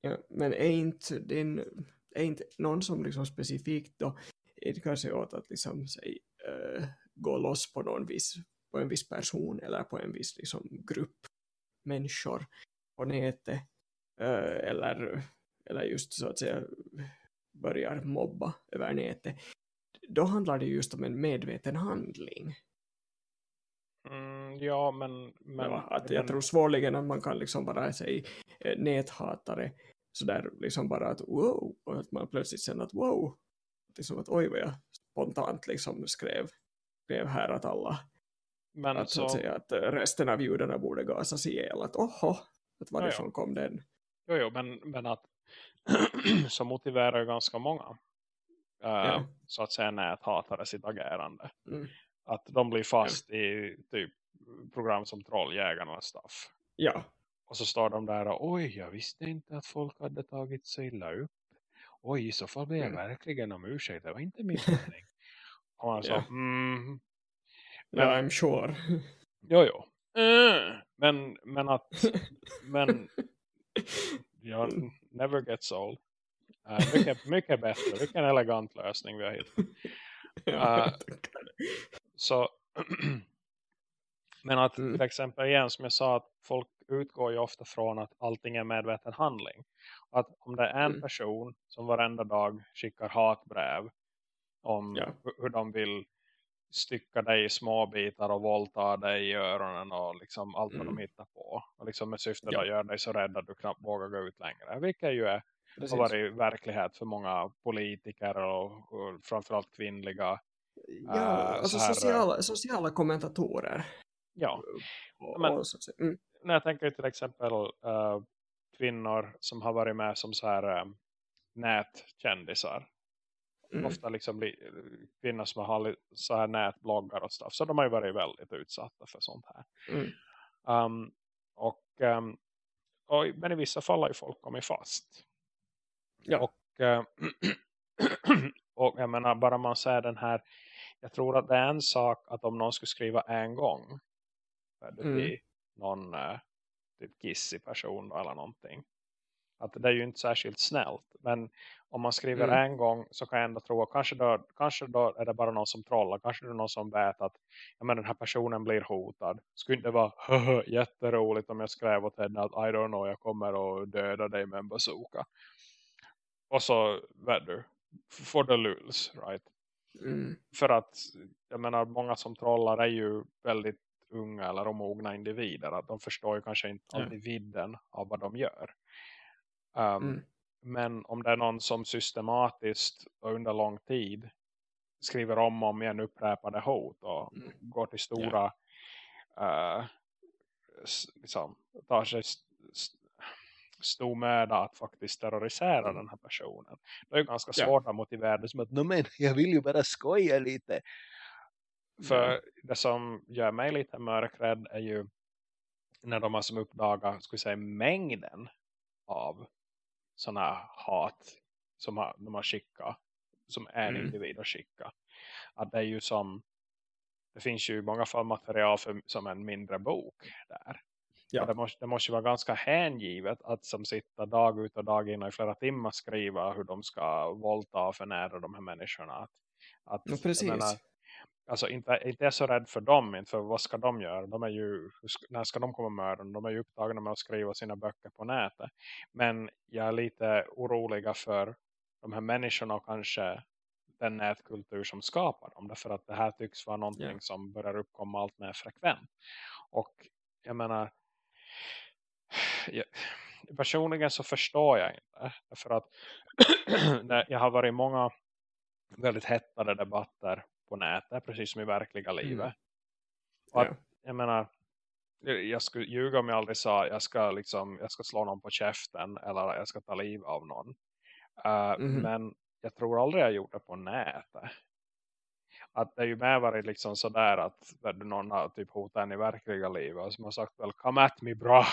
Ja, men är inte, din, är inte någon som liksom specifikt då idkar sig åt att liksom, säg, eh, gå loss på, någon viss, på en viss person eller på en viss liksom, grupp människor. På nätet eh, eller, eller just så att säga börjar mobba över nätet. Då handlar det just om en medveten handling. Mm, ja, men... men, ja, att men jag tror svårligen att man kan liksom bara säga eh, näthatare sådär liksom bara att wow och att man plötsligt känner att wow liksom att oj vad jag spontant liksom skrev, skrev här att alla men att, så att, säga, att resten av judarna borde gasas ihjäl att oho att varifrån kom den jo, jo, men, men att så motiverar ganska många eh, Ja. så att säga näthatare sitt agerande. Mm. Att de blir fast i typ program som Trolljägarna och stuff. ja Och så står de där och oj, jag visste inte att folk hade tagit sig illa upp. Oj, i så fall ber jag Mm. verkligen om ursäkt. Det var inte min mening. Och man sa, Ja. mm, ja I'm sure jo, jo. Mm. Men, men att, men, ja, never gets old. Uh, mycket, mycket bättre. Vilken elegant lösning vi har hittat. Eh, Så, men att Mm. till exempel igen som jag sa att folk utgår ju ofta från att allting är medveten handling. Att om det är en Mm. person som varenda dag skickar hatbrev om Ja. hu- hur de vill stycka dig i små bitar och våldta dig i öronen och liksom allt vad Mm. de hittar på. Och liksom med syftet Ja. att göra dig så rädd att du knappt vågar gå ut längre. Vilket ju är, precis. har varit verkligt för många politiker och, och framförallt kvinnliga. ja, eh, alltså så här, sociala, sociala kommentatorer Ja, och, Men- och mm, när jag tänker till exempel eh, kvinnor som har varit med som så här eh, nätkändisar. Mm, Ofta liksom kvinnor som har så här nätbloggar och stuff. Så de har ju varit väldigt utsatta för sånt här. mm, Um, och, um, och, men i vissa fall har ju folk kommit fast. Ja. Och, eh, och jag menar bara man säger den här. Jag tror att det är en sak att om någon skulle skriva en gång. För det Mm. blir någon eh, typ kissig person eller någonting. Att det är ju inte särskilt snällt. Men om man skriver Mm. en gång så kan jag ändå tro att kanske då, kanske då är det bara någon som trollar. Kanske det är någon som vet att ja, men den här personen blir hotad. Skulle inte vara "Haha, jätteroligt om jag skrev åt henne att I don't know, jag kommer att döda dig med en bazooka. Och så, du, for the lulz, right? mm, För att, jag menar, många som trollar är ju väldigt unga eller omogna individer. Att de förstår ju kanske inte alltid vidden av vad de gör. Um, mm, Men om det är någon som systematiskt och under lång tid skriver om och om igen upprepade hot och Mm. går till stora eh, s- liksom, tar sig st- st- stor möda att faktiskt terrorisera Mm. den här personen. Det är ju ganska Ja. svårt att motivera det som att "Nå, men jag vill ju bara skoja lite. För Ja. det som gör mig lite mörkrädd är ju när de har som uppdagat ska vi säga, mängden av sådana hat som har, de har skickat som en Mm. individ har skickat. Att det är ju som det finns ju i många fall material för, som en mindre bok där. Ja. Det, måste, det måste vara ganska hängivet att som sitta dag ut och dag in och i flera timmar skriva hur de ska våldta och förnära de här människorna. Att, att, Ja, precis. menar, alltså inte, inte är så rädd för dem, inte för vad ska de göra? De är ju, när ska de komma med den? De är ju upptagna med att skriva sina böcker på nätet. Men jag är lite oroliga för de här människorna och kanske den nätkultur som skapar dem. Därför att det här tycks vara någonting Ja. som börjar uppkomma allt mer frekvent. Och jag menar, jag, personligen så förstår jag inte. För att jag har varit i många väldigt hettade debatter på nätet, precis som i verkliga mm. livet. Och att, jag menar, jag skulle ljuga om jag aldrig sa jag ska, liksom, jag ska slå någon på käften eller jag ska ta liv av någon. Uh, mm. Men jag tror aldrig jag gjort det på nätet. Att det är ju med varit liksom sådär att någon har typ hotat en i verkliga livet och som har sagt väl come at me bra.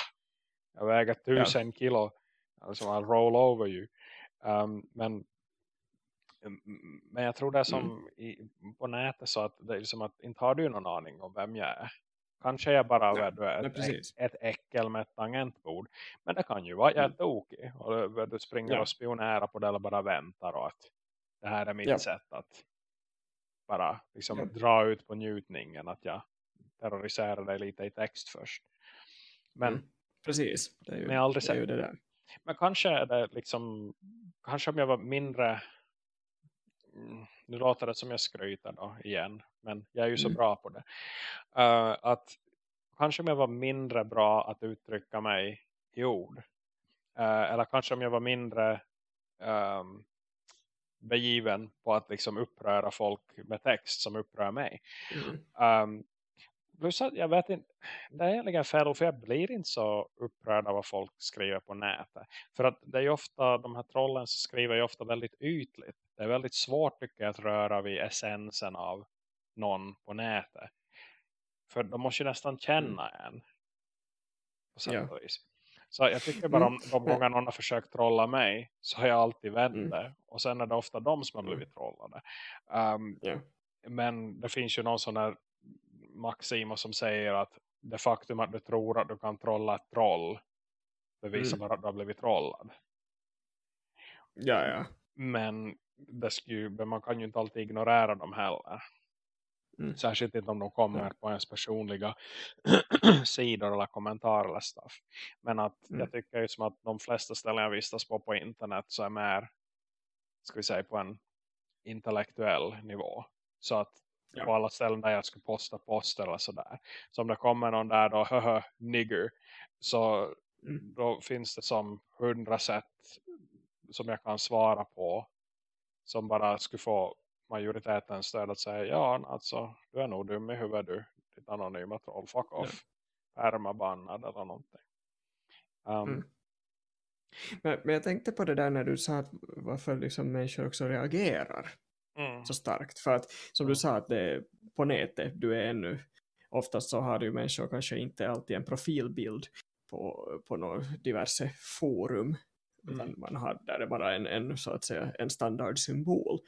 Jag väger tusen ja. kilo. Alltså I'll roll over you. Um, men men jag tror det är som mm. i, på nätet så att det är som att inte har du någon aning om vem jag är. Kanske jag bara ja, du är ett, ett, ett äckel med ett tangentbord. Men det kan ju vara mm. jätteokej. Och du springer ja. och spionerar på det eller bara väntar. Och att det här är mitt ja. sätt att bara liksom ja. dra ut på njutningen. Att jag terroriserar dig lite i text först. Men, mm. Precis. Det är ju, men jag aldrig det, är ju det där. Men kanske är det liksom. Kanske om jag var mindre. Nu låter det som jag skryter då igen. Men jag är ju så mm. bra på det. Uh, att kanske om jag var mindre bra att uttrycka mig i ord. Uh, eller kanske om jag var mindre um, begiven på att liksom uppröra folk med text som upprör mig. Mm. Um, plus att jag vet inte, det är egentligen fel för jag blir inte så upprörd av vad folk skriver på nätet. För att det är ofta, de här trollen skriver ju ofta väldigt ytligt. Det är väldigt svårt tycker jag att röra vid essensen av någon på nätet. För de måste ju nästan känna mm. en. På sätt och vis. Så jag tycker bara om de gånger någon har försökt trolla mig så har jag alltid vänt mm. det. Och sen är det ofta de som har mm. blivit trollade. Um, yeah. Men det finns ju någon sån här maxima som säger att det faktum att du tror att du kan trolla ett troll bevisar mm. bara att du har blivit trollad. Ja, ja. Men det skulle, man kan ju inte alltid ignorera dem heller. Mm. Särskilt inte om de kommer ja. på ens personliga sidor eller kommentarer eller stuff. Men att mm. jag tycker ju som att de flesta ställen jag vistas på på internet så är mer, ska vi säga, på en intellektuell nivå. Så att ja. på alla ställen där jag ska posta poster eller sådär. Så om det kommer någon där då, höhö, nigger. Så mm. då finns det som hundra sätt som jag kan svara på. Som bara skulle få majoriteten stöd att säga ja alltså du är nog dum i huvudet du. Ditt anonyma troll fuck off. Permabannad eller någonting. Um, mm. men, men jag tänkte på det där när du sa att varför liksom människor också reagerar mm. så starkt. För att som mm. du sa att det är på nätet du är ännu oftast så har ju människor kanske inte alltid en profilbild på, på några diverse forum utan mm. man har där är bara en, en, så att säga, en standardsymbol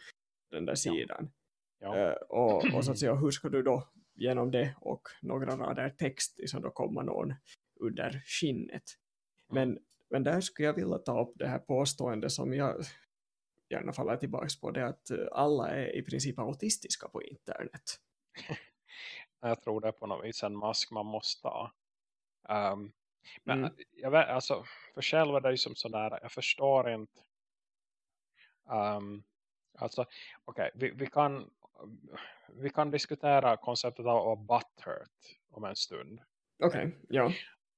den där sidan. Ja. Ja. Uh, och, och så att säga, hur ska du då genom det och några rader text liksom då komma någon under skinnet. Men, men där skulle jag vilja ta upp det här påståendet som jag gärna faller tillbaka på det att eh, alla är i princip autistiska på internet. jag tror det är på något vis en mask man måste ha. Um, men mm. jag vet, alltså, för själv är det ju som sådär, jag förstår inte um, Alltså, okej, okay, vi, vi, kan, vi kan diskutera konceptet av butthurt om en stund. Okej, okay, ja.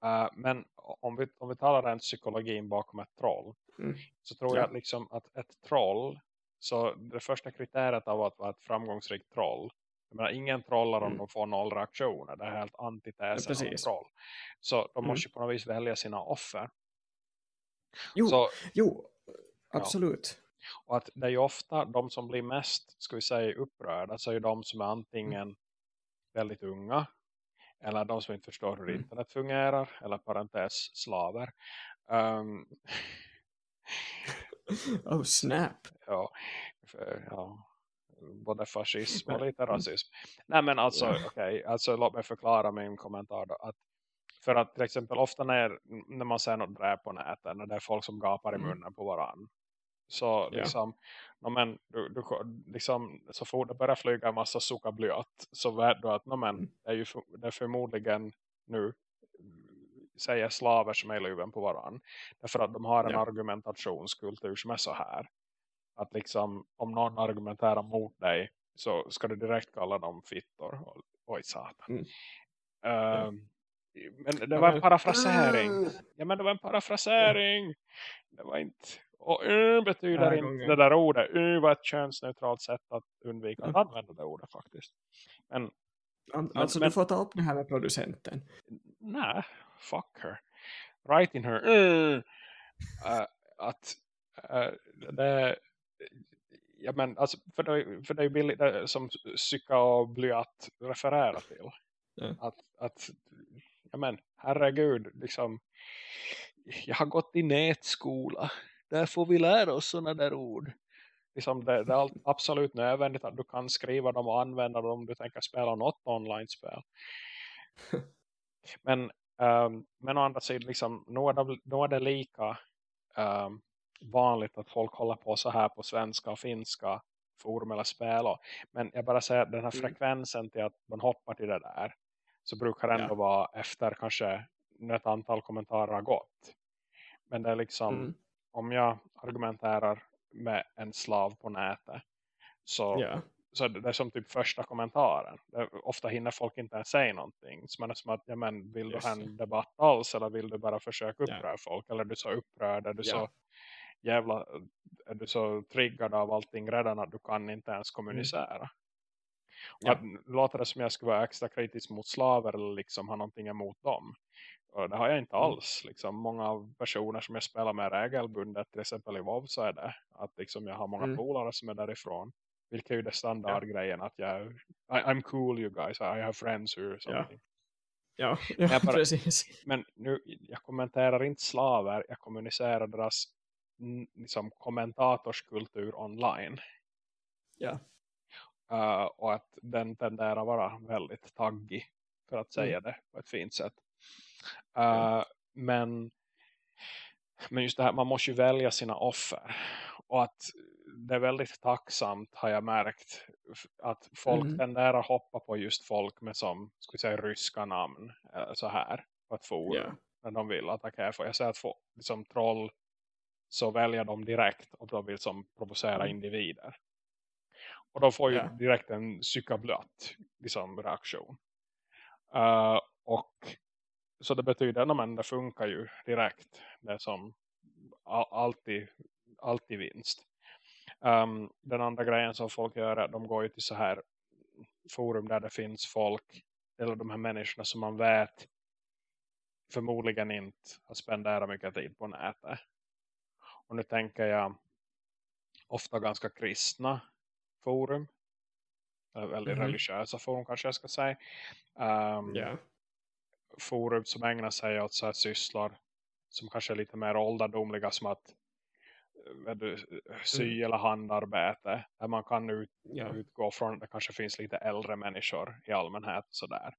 Uh, men om vi, om vi talar rent psykologin bakom ett troll. Mm. Så tror ja. jag liksom att ett troll. Så det första kriteriet av att vara ett framgångsrikt troll. Jag menar, ingen trollar om mm. de får noll reaktioner. Det är helt antitesen ja, av troll. Så de mm. måste på något vis välja sina offer. Jo, så, jo absolut. Och att det är ju ofta de som blir mest, ska vi säga, upprörda så är ju de som är antingen mm. väldigt unga eller de som inte förstår hur mm. internet fungerar eller parentes slaver. Um, oh snap. Ja, för, ja, både fascism och lite rasism. Nej men alltså, okej, okay, alltså låt mig förklara min kommentar då. Att för att till exempel ofta när, när man ser något dräp på nätet, när det är folk som gapar i mm. munnen på varandra så liksom, ja. men, du, du, liksom, så fort det börjar flyga en massa sukablyat så vet du att men, mm. det, är ju för, det är förmodligen nu säger slaver som är luven på varann. Därför att de har en ja. argumentationskultur som är så här. Att liksom, om någon argumenterar mot dig så ska du direkt kalla dem fittor. Oj satan. Mm. Uh. Men det var en parafrasering. Ja, men det var en parafrasering. Det var inte... Och ö betyder inte det där ordet. Ö var ett könsneutralt sätt att undvika att använda det ordet faktiskt. Men, alltså men, du får ta upp det här med producenten. Nej, fuck her. Right in her. Uh, uh, att uh, det ja men alltså för det, för det är billigt det som psyka och blyat refererar till. Ja. Att, att ja men herregud liksom jag har gått i nätskola. Där får vi lära oss sådana där ord. Liksom det, det, är absolut nödvändigt att du kan skriva dem och använda dem om du tänker spela något online-spel. men, um, men å andra sidan, liksom, nu, är det, nu är det lika um, vanligt att folk håller på så här på svenska och finska forum eller spel. Men jag bara säger att den här mm. frekvensen till att man hoppar till det där så brukar det ändå ja. vara efter kanske ett antal kommentarer har gått. Men det är liksom, mm. om jag argumenterar med en slav på nätet så, ja. så det är som typ första kommentaren. Ofta hinner folk inte ens säga någonting. Så man är som att, ja men vill Just. du ha en debatt alls eller vill du bara försöka uppröra ja. folk? Eller du så upprörd? Är du så jävla är du så triggad av allting redan att du kan inte ens kommunicera. Mm. Ja. Att, låter det som jag skulle vara extra kritisk mot slaver eller liksom ha någonting emot dem. Och det har jag inte mm. alls. Liksom, många av personer som jag spelar med regelbundet, till exempel i WoW så är det att liksom, jag har många mm. polare som är därifrån. Vilket är ju det standardgrejen ja. att jag, I, I'm cool you guys, I have friends who something. Ja, ja, ja bara, precis. Men nu, jag kommenterar inte slaver, jag kommunicerar deras liksom, kommentatorskultur online. Ja. Uh, och att den tenderar vara väldigt taggig för att säga mm. det på ett fint sätt. Uh, mm. men, men just det här, man måste ju välja sina offer. Och att det är väldigt tacksamt har jag märkt att folk mm. tenderar hoppa på just folk med som ska säga, ryska namn så här på ett forum. Yeah. När de vill att okay, jag säger att få, liksom, troll så väljer de direkt och de vill som provocera mm. individer. Och de får ju yeah. direkt en psykablött liksom, reaktion. Uh, och så det betyder att det funkar ju direkt. Det är som all, alltid, alltid vinst. Um, den andra grejen som folk gör är att de går ju till så här forum där det finns folk eller de här människorna som man vet förmodligen inte har spenderat mycket tid på nätet. Och nu tänker jag ofta ganska kristna forum. Väldigt mm. religiösa forum kanske jag ska säga. Um, ehm, yeah. Forum som ägnar sig åt så här sysslor som kanske är lite mer ålderdomliga som att eh, du, sy mm. eller handarbete. Där man kan ut, yeah. utgå från det kanske finns lite äldre människor i allmänhet. Sådär,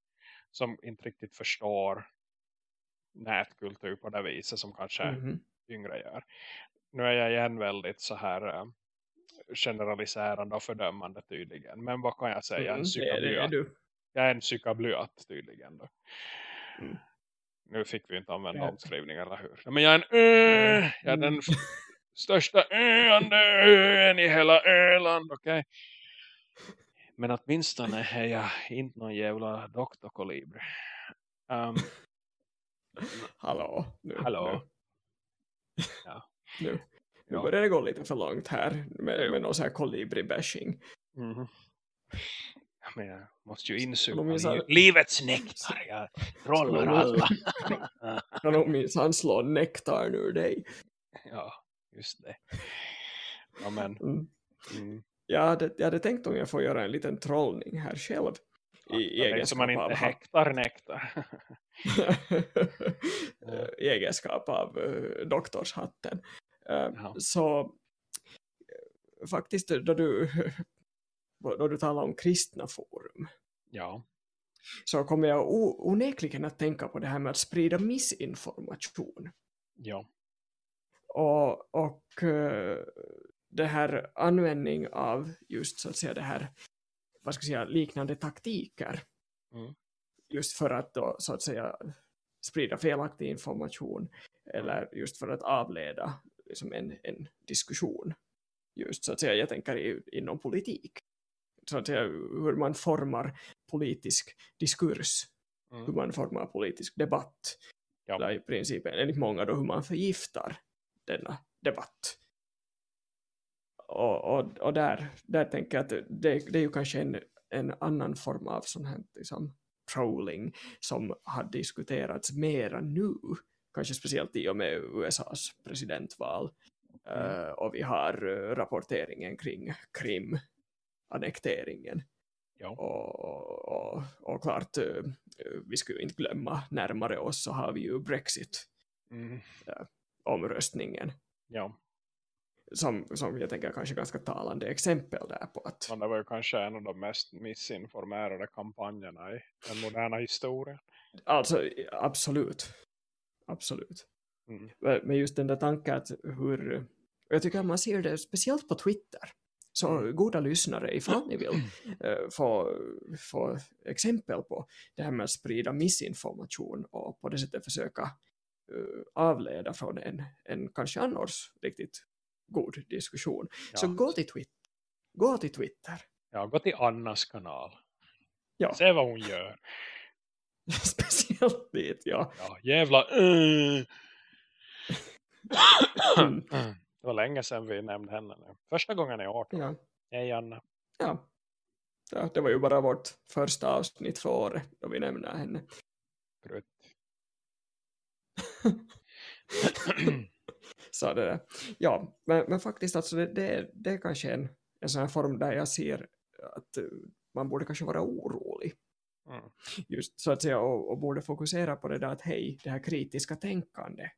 som inte riktigt förstår nätkultur på det viset som kanske mm. yngre gör nu är jag igen väldigt så här äh, generaliserande och fördömande tydligen. Men vad kan jag säga? Mm, en du. Jag är en psykablyat tydligen då. Mm. Nu fick vi inte använda ja. omskrivningar, eller hur? Men jag är en ö, mm. jag är den största öande ön i hela Öland, okej? Okay? Men åtminstone är jag inte någon jävla doktorkolibri. Um, Hallå. Nu, Hallå. Nu. Ja nu. Nu ja. börjar det gå lite för långt här med, med någon sån här kolibri-bashing. Mm. Men jag måste ju insupa minsan... livets nektar. Jag trollar alla. kan nog minsann slå nektar ur dig. Ja, just det. Ja, men... Mm. Mm. Jag, hade, jag hade tänkt om jag får göra en liten trollning här själv. I, i egenskap man inte av... häktar nektar. I egenskap av uh, doktorshatten. Uh, så uh, faktiskt då du, då du talar om kristna forum. Ja. Så kommer jag onekligen att tänka på det här med att sprida missinformation. Ja. Och, och det här användning av just så att säga det här vad ska jag säga, liknande taktiker. Mm. Just för att då så att säga sprida felaktig information eller just för att avleda liksom en, en diskussion. Just så att säga, jag tänker i, inom politik. Så att säga, hur man formar politisk diskurs mm. hur man formar politisk debatt. Ja. Eller i princip enligt många då hur man förgiftar denna debatt. Och, och, och där, där tänker jag att det, det är ju kanske en, en annan form av sån här liksom, trolling som har diskuterats mera nu. Kanske speciellt i och med USAs presidentval. Mm. Uh, och vi har uh, rapporteringen kring Krim, annekteringen. Ja. Och, och, och klart, uh, vi skulle inte glömma närmare oss så har vi ju Brexit mm. omröstningen. Ja som, som jag tänker kanske ganska talande exempel där på att... Men det var ju kanske en av de mest missinformerade kampanjerna i den moderna historien. Alltså, absolut. Absolut. Mm. Men just den där tanken att hur... Jag tycker att man ser det speciellt på Twitter. Så mm. goda lyssnare, ifall ni vill uh, få, få exempel på det här med att sprida missinformation och på det sättet försöka uh, avleda från en, en kanske annars riktigt god diskussion. Ja. Så gå till Twitter. Gå till Twitter. Ja, gå till Annas kanal. Ja. Se vad hon gör. Speciellt dit, ja. Ja, jävla... Uh. mm. Det var länge sedan vi nämnde henne nu. Första gången i år. Ja. Hej Anna. Ja. ja. Det var ju bara vårt första avsnitt för året då vi nämnde henne. Prutt. Så det där. Ja, men, men faktiskt alltså det, det, det är kanske en, en sån här form där jag ser att uh, man borde kanske vara orolig. Mm. Just så att säga och, och, borde fokusera på det där att hej, det här kritiska tänkande.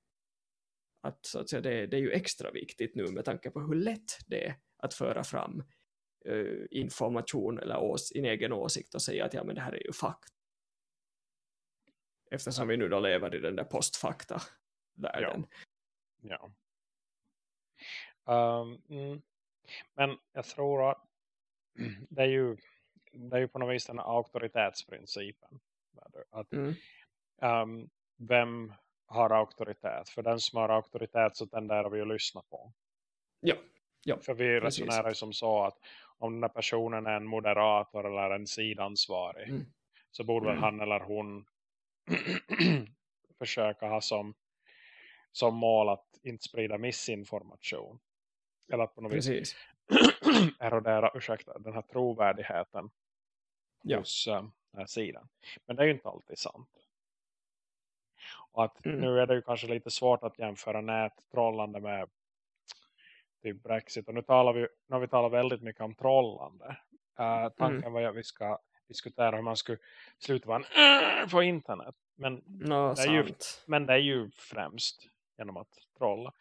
Att, så att säga, det, det är ju extra viktigt nu med tanke på hur lätt det är att föra fram uh, information eller ås, sin egen åsikt och säga att ja men det här är ju fakt. Eftersom vi nu då lever i den där postfakta-världen. Ja. ja. Um, mm. Men jag tror att det är ju, det är ju på något vis den auktoritetsprincipen. Att, mm. um, vem har auktoritet? För den som har auktoritet så tenderar vi att lyssna på. Ja. ja För vi resonerar ju som så att om den här personen är en moderator eller en sidansvarig mm. så borde väl mm. han eller hon försöka ha som som mål att inte sprida missinformation. Eller att på något Precis. vis erodera ursäkta, den här trovärdigheten ja. hos här sidan. Men det är ju inte alltid sant. Och att mm. nu är det ju kanske lite svårt att jämföra nättrollande med typ Brexit. Och nu talar vi, nu har vi talat väldigt mycket om trollande. Uh, tanken mm. var att vi ska diskutera hur man skulle sluta vara en på internet. Men, no, det är ju, men det är ju främst genom att trolla.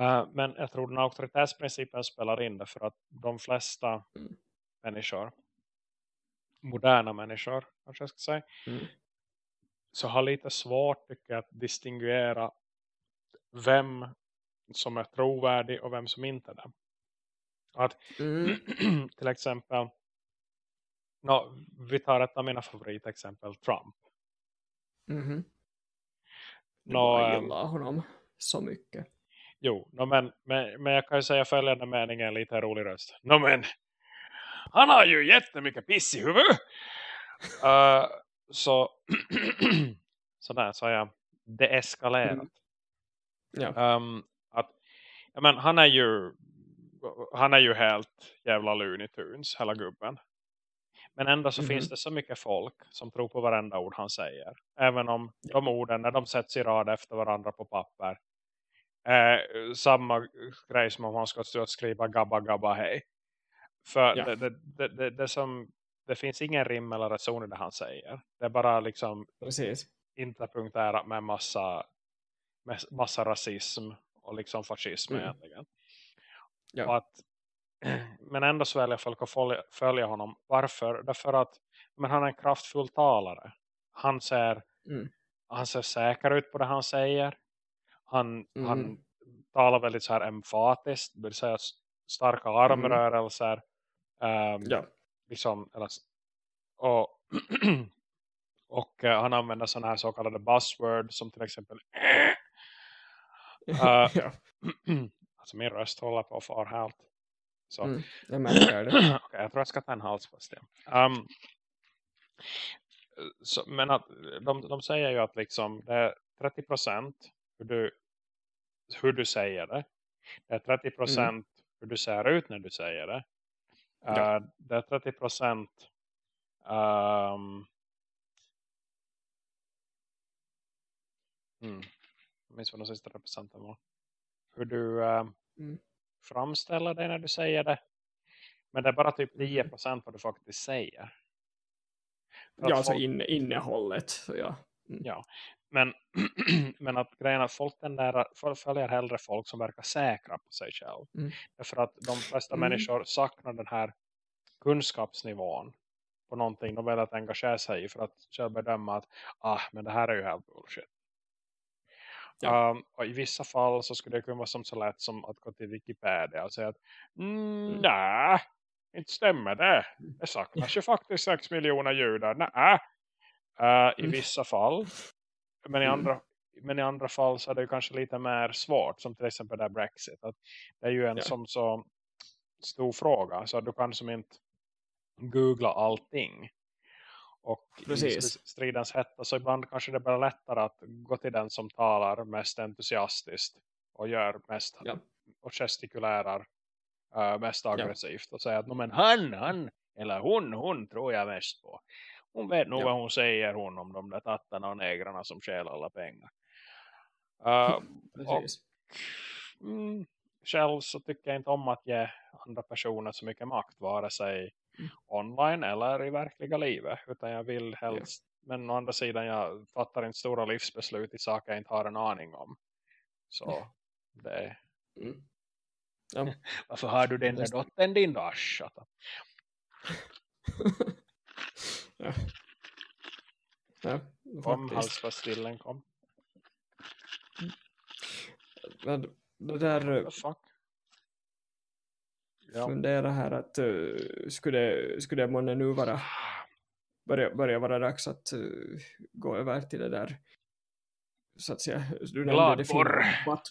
Uh, men jag tror den auktoritetsprincipen spelar in det för att de flesta mm. människor, moderna människor kanske jag ska säga, mm. så har lite svårt tycker jag, att distinguera vem som är trovärdig och vem som inte är det. Att mm. till exempel no, vi tar ett av mina favoritexempel Trump. Mm No, jag gillar honom så mycket. Jo, no, men, men, men jag kan ju säga följande mening en lite rolig röst. No, men, han har ju jättemycket piss i huvudet. uh, så sådär så har jag deeskalerat. Mm. Ja. Um, att, ja, men han är ju han är ju helt jävla Looney Tunes, hela gubben. Men ändå så mm. finns det så mycket folk som tror på varenda ord han säger. Även om de orden, när de sätts i rad efter varandra på papper. Eh, samma grej som om han ska stå och skriva gabba gabba hej. För ja. det, det, det, det, som, det finns ingen rim eller reson i det han säger. Det är bara liksom Precis. med massa, med massa rasism och liksom fascism mm. egentligen. Ja. Att men ändå så väljer folk att följa, följa honom. Varför? Därför att men han är en kraftfull talare. Han ser, mm. han ser säker ut på det han säger. Han, mm. han talar väldigt så här emfatiskt. Det vill säga starka armrörelser. Mm. Um, ja. liksom, eller, och, och uh, han använder sådana här så kallade buzzwords som till exempel uh, alltså min röst håller på att helt. Så. Mm, jag märker det. okay, jag tror jag ska ta en halsfast. Um, så, men att de, de säger ju att liksom det är 30% hur du, hur du säger det. Det är 30% mm. hur du ser ut när du säger det. Ja. Uh, det är 30% um, ehm, mm, jag minns vad de sista representanten var. Hur du uh, mm. framställer dig när du säger det. Men det är bara typ 9% mm. vad du faktiskt säger. ja, alltså folk... in, innehållet. Så ja. Mm. ja. Men, men att grejen att folk tenderar, följer hellre folk som verkar säkra på sig själv. Mm. Därför att de flesta mm. människor saknar den här kunskapsnivån på någonting de vill att engagera sig i för att själv bedöma att ah, men det här är ju helt bullshit. Ja. Um, och i vissa fall så skulle det kunna vara som så lätt som att gå till Wikipedia och säga att mm, mm. nej, inte stämmer det. Det saknas ju faktiskt 6 miljoner judar. Nej. Uh, I mm. vissa fall. Men i, mm. andra, men i andra fall så är det kanske lite mer svårt. Som till exempel där Brexit. Att det är ju en ja. som så stor fråga. Så du kan som inte googla allting. Och Precis. i stridens hetta så ibland kanske det bara lättare att gå till den som talar mest entusiastiskt och gör mest ja. och gestikulärar uh, mest aggressivt ja. och säga att men han, han eller hon, hon tror jag mest på. Hon vet nog ja. vad hon säger hon om de där tattarna och negrarna som skäl alla pengar. Uh, och, mm, själv så tycker jag inte om att ge andra personer så mycket makt vare sig mm. online eller i verkliga livet utan jag vill helst ja. men å andra sidan jag fattar inte stora livsbeslut i saker jag inte har en aning om så det mm. Ja. Varför har du den där dottern din då? ja. Ja, kom halsbastillen kom. Men det där ja. fundera här att uh, skulle, skulle det månne nu vara börja, börja vara dags att uh, gå över till det där så att säga du nämnde det fina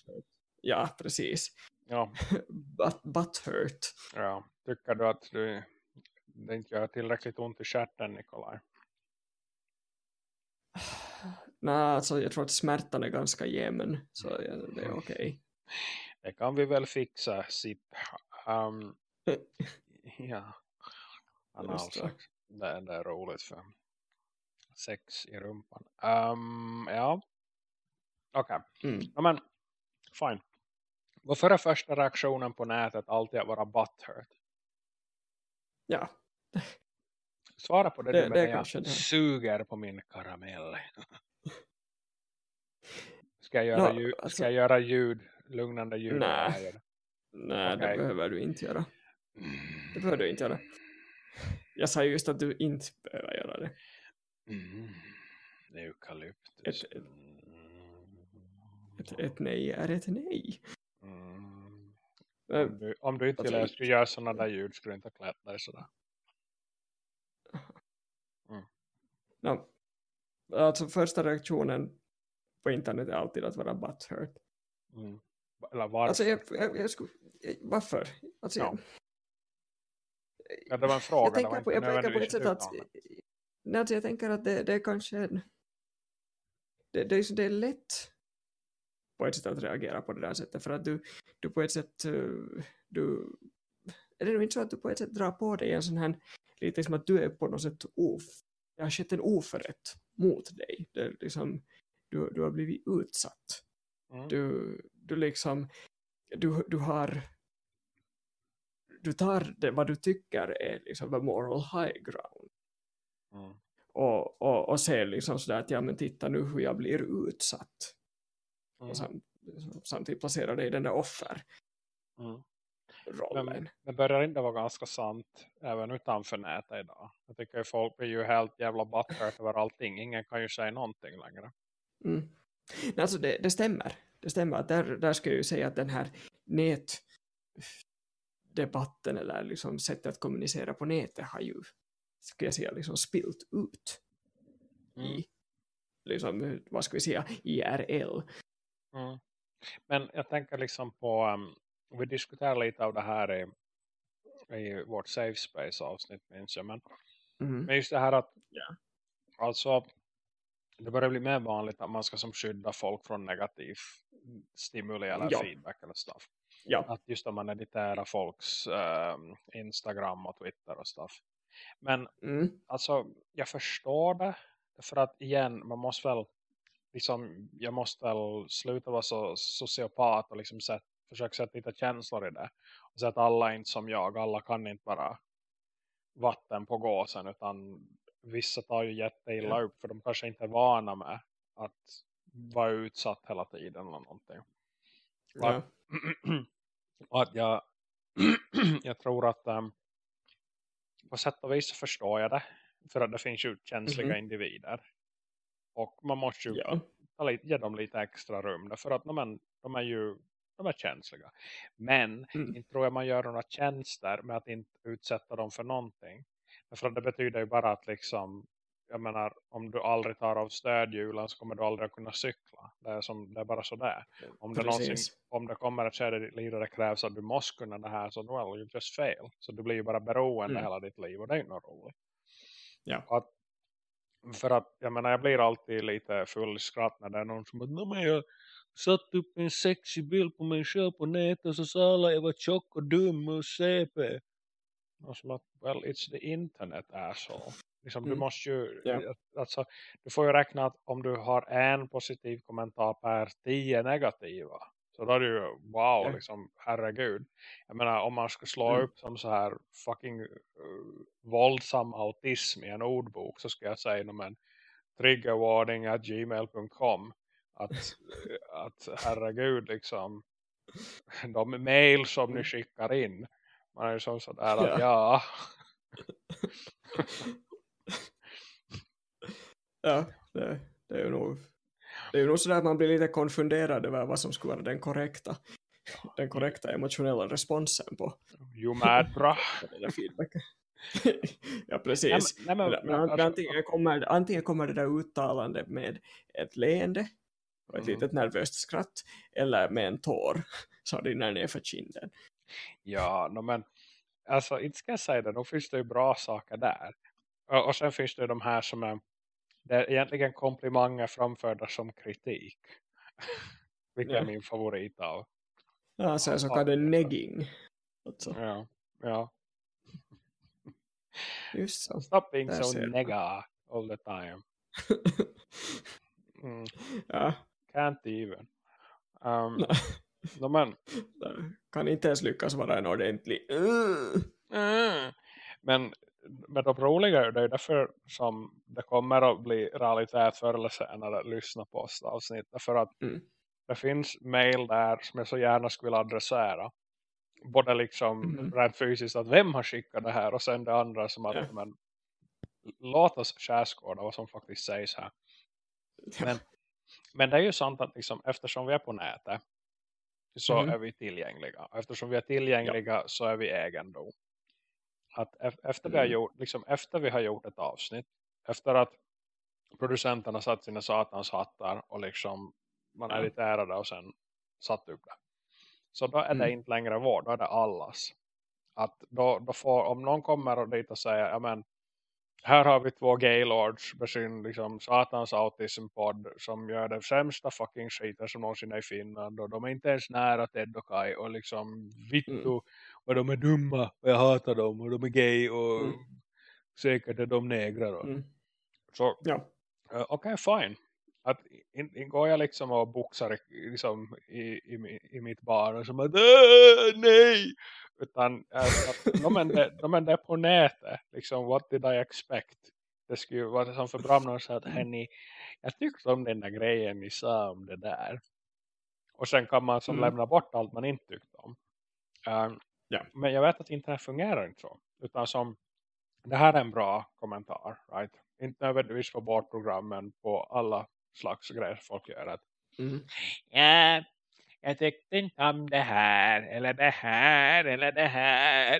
Ja, precis. Ja. But, butthurt. Ja, tycker du att du, det inte gör tillräckligt ont i stjärten, Nikolaj? Nej, alltså jag tror att smärtan är ganska jämn. Så ja, det är okej. Okay. Det kan vi väl fixa, Sip. Um, ja. Analsex. Det, det är roligt för sex i rumpan. Um, ja. Okej. Okay. Mm. Ja, men, fine. Varför är första reaktionen på nätet alltid att vara butthurt? Ja. Svara på det, det, det jag det. suger på min karamell. Ska jag göra, no, ljud, alltså, ska jag göra ljud, lugnande ljud? Nej, nej okay. det behöver du inte göra. Det behöver du inte göra. Jag sa just att du inte behöver göra det. Mm. Eukalyptus. Ett, ett, ett, ett nej är ett nej. Eh, om du, om du inte alltså, skulle göra sådana där ljud skulle du inte ha klätt dig sådär. Mm. No. Alltså första reaktionen på internet är alltid att vara butthurt. Mm. Eller varför? Alltså jag, jag, jag skulle, varför? Alltså, ja. ja, det var en fråga. Jag tänker på, jag tänker på ett sätt att alltså jag tänker att det, det är kanske en, det, det, är, det är lätt på ett sätt att reagera på det där sättet för att du, du på ett sätt eh, du, är det inte så att du på ett sätt drar på dig en sån här lite som att du är på något sätt of, det har skett en oförrätt mot dig det liksom, du, du har blivit utsatt mm. du, du liksom du, du har du tar det vad du tycker är liksom a moral high ground mm. och, och, och ser liksom sådär att ja men titta nu hur jag blir utsatt Mm. Och sam, samtidigt placera dig i den där offer. Mm. Rollen. Men det börjar inte vara ganska sant även utanför nätet idag. Jag tycker att folk blir ju helt jävla butthurt över allting. Ingen kan ju säga någonting längre. Mm. Alltså det, det, stämmer. Det stämmer. Där, där ska jag ju säga att den här nätdebatten eller liksom sättet att kommunicera på nätet har ju ska jag säga liksom spilt ut mm. i liksom, vad ska vi säga, IRL. Mm. Men jag tänker liksom på, um, vi diskuterar lite av det här i, i vårt safe space avsnitt minns jag. Men, mm. men just det här att, yeah. Alltså, det börjar bli mer vanligt att man ska som skydda folk från negativ stimuli eller Ja. feedback eller stuff. Ja. Att just om man editerar folks ehm, Instagram och Twitter och stuff. Men Mm. alltså, jag förstår det. För att igen, man måste väl liksom, jag måste väl sluta vara så sociopat och liksom sätt, försöka sätta lite känslor i det. Och säga att alla är inte som jag, alla kan inte bara vatten på gåsen utan vissa tar ju jätteilla upp för de kanske inte är vana med att vara utsatt hela tiden eller någonting. Och att jag jag tror att um, på sätt och vis så förstår jag det för att det finns ju känsliga Mhm. individer och man måste ju ta lite, ge dem lite extra rum för att men, de är ju de är känsliga men Mm. inte tror jag man gör några tjänster med att inte utsätta dem för någonting för att det betyder ju bara att liksom jag menar, om du aldrig tar av stödhjulen så kommer du aldrig att kunna cykla. Det är, som, det är bara sådär. Om det, någonsin, om det kommer ett skede i ditt liv där det krävs att du måste kunna det här så well, you just fail. Så du blir ju bara beroende Mm. hela ditt liv och det är inte något roligt. Ja. Att, för att, jag menar, jag blir alltid lite full skratt när det är någon som att, "Nej, men jag satt upp en sexig bild på mig själv på nätet och så sa alla jag var tjock och dum och CP. Och som att, well, it's the internet asshole. Liksom, Du Mm. måste ju, Ja. alltså, du får ju räkna att om du har en positiv kommentar per tio negativa. Så då är det ju, wow, Ja. liksom, herregud. Jag menar, om man ska slå Mm. upp som så här fucking uh, våldsam autism i en ordbok så ska jag säga men triggerwarning at gmail.com att, att herregud liksom de mail som ni skickar in man är ju som sådär att ja, Ja, det, det är ju nog det är ju nog sådär att man blir lite konfunderad över vad som skulle vara den korrekta den korrekta emotionella responsen på. You mad bra. Ja, precis. Nej, nej, men- Men an- antingen, kommer, antingen kommer det där uttalandet med ett leende och ett Mm. litet nervöst skratt eller med en tår som rinner ner för kinden. Ja, no, men alltså inte ska jag säga det, då finns det ju bra saker där. Och, och sen finns det ju de här som är, det är egentligen komplimanger framförda som kritik. Vilket Ja. är min favorit av. Ja, så, så Ja, kallad ja. negging. Alltså, Ja, ja. just så. Stop being Där so nega all the time. Mm, ja, can't even. Um, nej, no, men, kan inte ens lyckas vara en ordentlig mm, men, men de roliga är det är därför som det kommer att bli realitet förr eller senare att lyssna på oss avsnitt. Därför att Mm. det finns mail där som jag så gärna skulle adressera. Både liksom Mhm. rent fysiskt att vem har skickat det här och sen det andra som att Ja. men, låt oss skärskåda vad som faktiskt sägs här. Men, men det är ju sant att liksom, eftersom vi är på nätet så Mhm. är vi tillgängliga. Eftersom vi är tillgängliga så är vi egendom. Att ef- efter, vi har Mm. gjort, liksom, efter vi har gjort ett avsnitt, efter att producenterna satt sina satans hattar och liksom man Ja. editerade och sen satt upp det. Så då är det Mm. inte längre vår, då är det allas. Att då, då får, om någon kommer och dit och säger, ja men här har vi två gaylords med sin liksom, satans autism-podd som gör det sämsta fucking skiten som någonsin är i Finland och de är inte ens nära Ted och Kai och liksom vittu Mm. och de är dumma och jag hatar dem och de är gay och Mm. säkert är de negrar då. Mm. Så Ja. Uh, Okej, fine. Att in, in går jag liksom och boxar liksom, i, i, i mitt bar och att "Åh, nej! Utan äh, att, no, men det, no, men det är på nätet. Liksom, what did I expect? Det skulle ju vara som för bra någon sa att Henny, jag tyckte om den där grejen ni sa om det där. Och sen kan man som Mm. lämna bort allt man inte tyckte om. Um, Ja. Men jag vet att internet fungerar inte så. Utan som, det här är en bra kommentar, right? Inte nödvändigtvis på bortprogrammen på alla slags grejer folk gör. Att, mm. ja, jag tyckte inte om det här eller det här eller det här.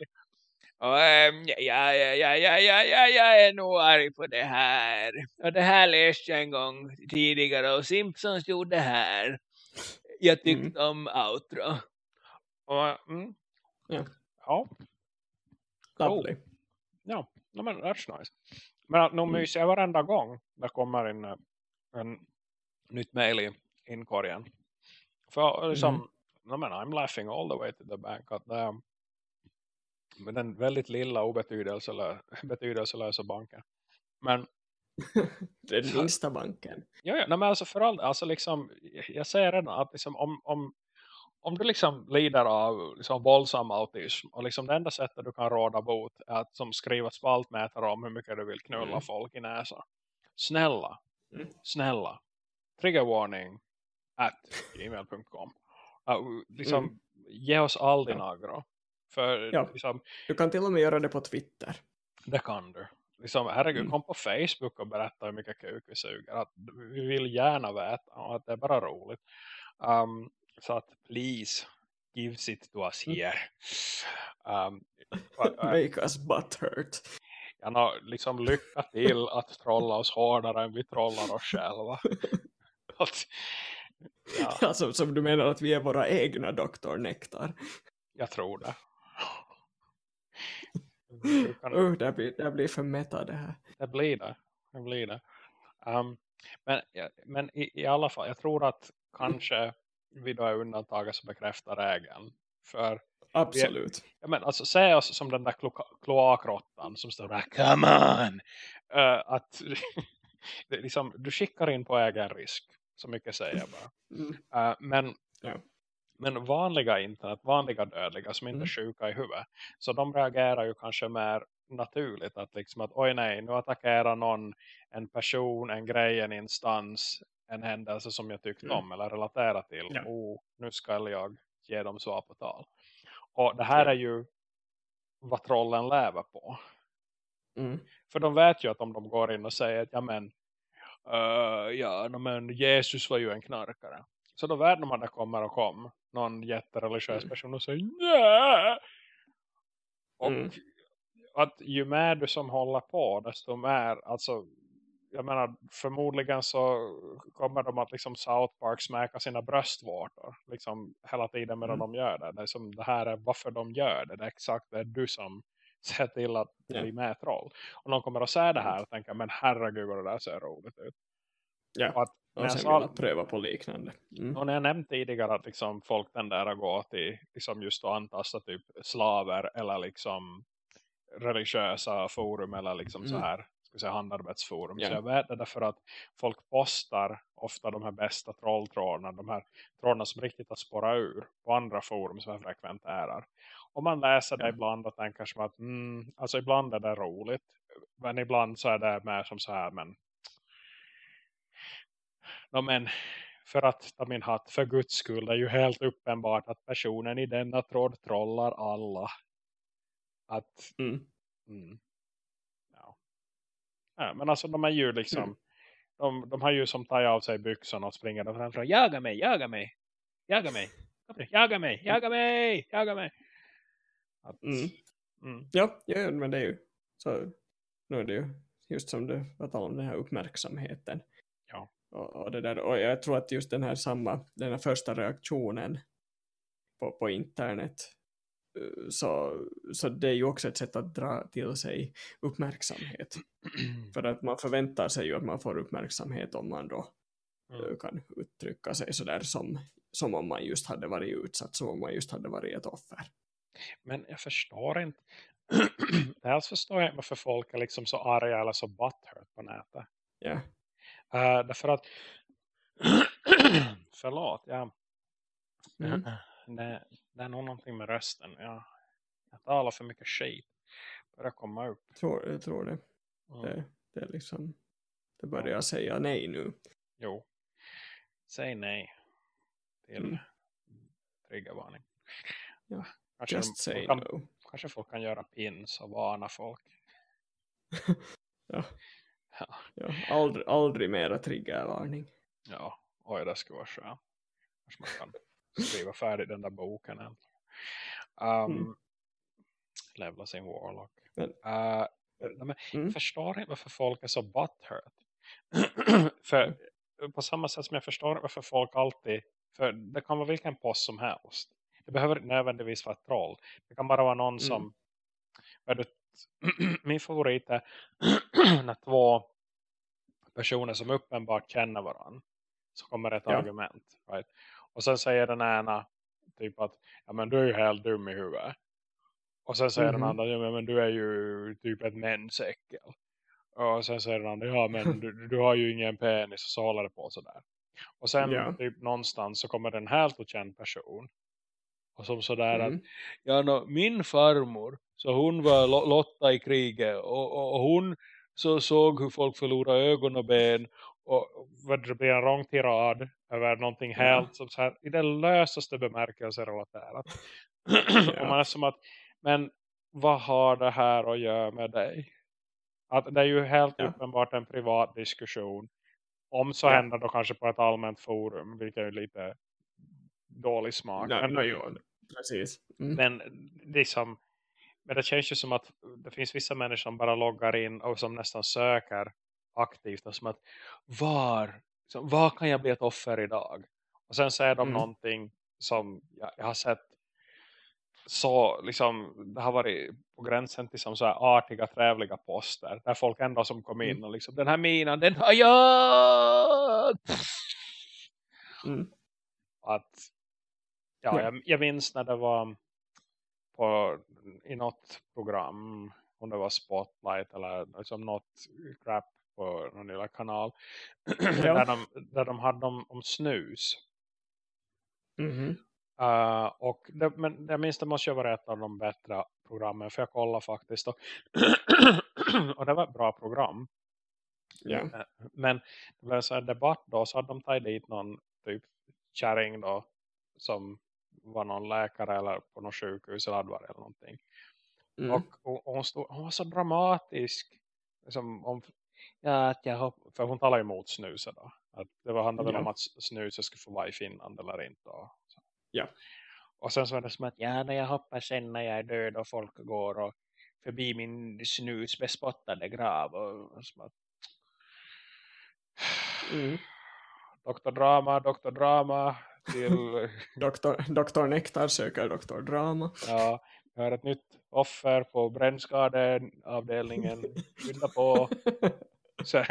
Och, ähm, ja, ja, ja, ja, ja, ja, jag är nog arg på det här. Och det här läste jag en gång tidigare och Simpsons gjorde det här. Jag mm. tyckte mm. om outro. Och, mm. Ja. Ja. Cool. Oh. Ja, no, men that's nice. Men att nog mm. myser jag varenda gång jag kommer in eh, en nytt mail i inkorgen. För liksom, Mhm. no, men I'm laughing all the way to the bank. Att det, med den väldigt lilla obetydelselö, betydelselösa banken. Men Den minsta banken. Ja, ja men alltså för all, alltså liksom, jag säger redan att liksom om, om, om du liksom lider av liksom våldsam autism och liksom det enda sättet du kan råda bot är att som skriva spaltmätare om hur mycket du vill knulla Mm. folk i näsan. Snälla, Mm. snälla, triggerwarning at gmail.com. Uh, liksom, Mm. ge oss all din Ja. aggro. För Ja. liksom, Du kan till och med göra det på Twitter. det kan du. Liksom, herregud, Mm. kom på Facebook och berätta hur mycket kuk vi suger. Att vi vill gärna veta och att det är bara roligt. Um, så att please, give it to us Mm. here. Um, och- och- Make us butthurt. Jag har liksom lycka till att trolla oss hårdare än vi trollar oss själva. Att, ja, Alltså, som du menar att vi är våra egna Dr. Nektar. jag tror det. Kan- Uh, det, blir, det blir för meta det här. Det blir det. Det blir det. Um, men men i, i alla fall, jag tror att kanske vi då är undantaget som bekräftar regeln. För, Absolut. ja, men alltså, se oss som den där klo kloakrottan som står där, come on! Uh, att liksom, du skickar in på egen risk. Så mycket säger jag bara. Uh, men, Ja. men vanliga internet, vanliga dödliga som inte Mm. är sjuka i huvudet. Så de reagerar ju kanske mer naturligt. Att liksom att oj nej, nu attackerar någon en person, en grej, en instans, en händelse som jag tyckte Mm. om eller relaterar till. Ja. Oh, nu ska jag ge dem svar på tal. Och det här är ju vad trollen lever på. Mm. För de vet ju att om de går in och säger att ja men, uh, ja, men Jesus var ju en knarkare. Så då vet de att det kommer och kom någon jättereligiös Mm. person och säger nej. Och Mm. att ju mer du som håller på desto mer, alltså jag menar förmodligen så kommer de att liksom South Park smäka sina bröstvårtor liksom hela tiden medan Mm. de gör det. Det, är som, det här är varför de gör det. Det är exakt det är du som ser till att det Ja. blir med troll. Och någon kommer att säga det här och tänka men herregud vad det där ser roligt ut. Ja. Och att Och jag sen sa- vill pröva på liknande. Mm. och när jag nämnt tidigare att liksom folk tenderar att gå till liksom just att antasta typ slaver eller liksom religiösa forum eller liksom så Mm. här ska säga handarbetsforum. Ja. Så jag vet det därför att folk postar ofta de här bästa trolltrådarna, de här trådarna som riktigt har spårat ur på andra forum som jag frekventerar. Och man läser det Ja. ibland och tänker som att mm, alltså ibland är det roligt. Men ibland så är det mer som så här men No, men för att ta min hatt för guds skull det är ju helt uppenbart att personen i denna tråd trollar alla. Att, Mm. mm. Ja. Men alltså de är ju liksom, Mm. de, de har ju som tagit av sig byxorna och springer där framför. Jaga mig, jaga mig, jaga mig, jaga mig, jaga mig, jaga mig. Att, Mm. mm, Ja, ja, men det är ju så nu är det ju just som du var tal om den här uppmärksamheten. Ja. Och, och, det där, och jag tror att just den här samma, den här första reaktionen på, på internet så, så det är ju också ett sätt att dra till sig uppmärksamhet. För att man förväntar sig ju att man får uppmärksamhet om man då Mm. eh, kan uttrycka sig sådär som, som om man just hade varit utsatt, som om man just hade varit ett offer. Men jag förstår inte. Dels förstår jag inte varför folk är liksom så arga eller så butthurt på nätet. Ja, Uh, därför att förlåt, ja. Mm. Det, det är nog någonting med rösten. Ja. Jag talar för mycket skit. Börjar komma upp. jag tror, jag tror det. Mm. Det, det är liksom det börjar säga nej nu. Jo. Säg nej till Mm. triggervarning. Ja, Kanske, Just say kan, no. kanske folk kan göra pins och varna folk. Ja. Ja. Ja, aldrig, aldrig mera triggervarning. Ja, oj det skulle vara skönt. Kanske man kan skriva färdigt den där boken. än. Um, Mm. Levla sin Warlock. Men- Uh, men Mm. Jag förstår inte varför folk är så butthurt. för på samma sätt som jag förstår inte varför folk alltid, för det kan vara vilken post som helst. Det behöver inte nödvändigtvis vara ett troll. Det kan bara vara någon Mm. som min favorit är när två personer som uppenbart känner varandra så kommer ett Ja. argument. Right? Och sen säger den ena typ att ja men du är ju helt dum i huvudet. Och sen säger Mhm. den andra, ja men du är ju typ ett mensäckel. Och sen säger den andra, ja men du, du har ju ingen penis och så håller det på sådär. Och sen Ja. typ någonstans så kommer en helt okänd person. Och som sådär att Mm. ja, no, min farmor, så hon var lo- Lotta i kriget och, och, och hon så såg hur folk förlorade ögon och ben och vad det blir en lång tirad över någonting Ja. helt som så här, i den lösaste bemärkelse relaterat. Ja. och man är som att, men vad har det här att göra med dig? Att det är ju helt Ja. uppenbart en privat diskussion. Om så Ja. händer då kanske på ett allmänt forum, vilket är lite dålig smak. Ja, Men- no, jo, precis. Mm. men det, är som, men det känns ju som att det finns vissa människor som bara loggar in och som nästan söker aktivt. Och som att var, som, var kan jag bli ett offer idag? Och sen säger de Mm. någonting som jag, jag har sett så liksom, det har varit på gränsen till som så här artiga, trevliga poster. Där folk ändå som kom in Mm. och liksom, den här minan, den har jag! Mm. att Ja. Jag, jag minns när det var på, i något program om det var Spotlight eller liksom något crap på någon lilla kanal där, de, där de hade om, om snus Mhm. Uh, och det, men jag minns det måste ju vara ett av de bättre programmen för jag kollade faktiskt och, och det var ett bra program Ja. Eh, Men det var en sån här debatt då så hade de tagit dit någon typ kärring då som var någon läkare eller på något sjukhus eller advar eller någonting. Mm. Och, och, och hon, stod, hon var så dramatisk. Liksom om, ja, att jag hopp, för hon talade emot snuset då. Att det var handlade Ja. om att snuset skulle få vara i Finland eller inte. Och, så. Ja. och sen så var det som att ja, när jag hoppas sen när jag är död och folk går och förbi min snus bespottade grav. Och, och som att, Mm. Doktor Drama, Doktor Drama till Doktor, Doktor Nektar söker Doktor Drama. ja, vi har ett nytt offer på brännskadeavdelningen. Skynda på. Så,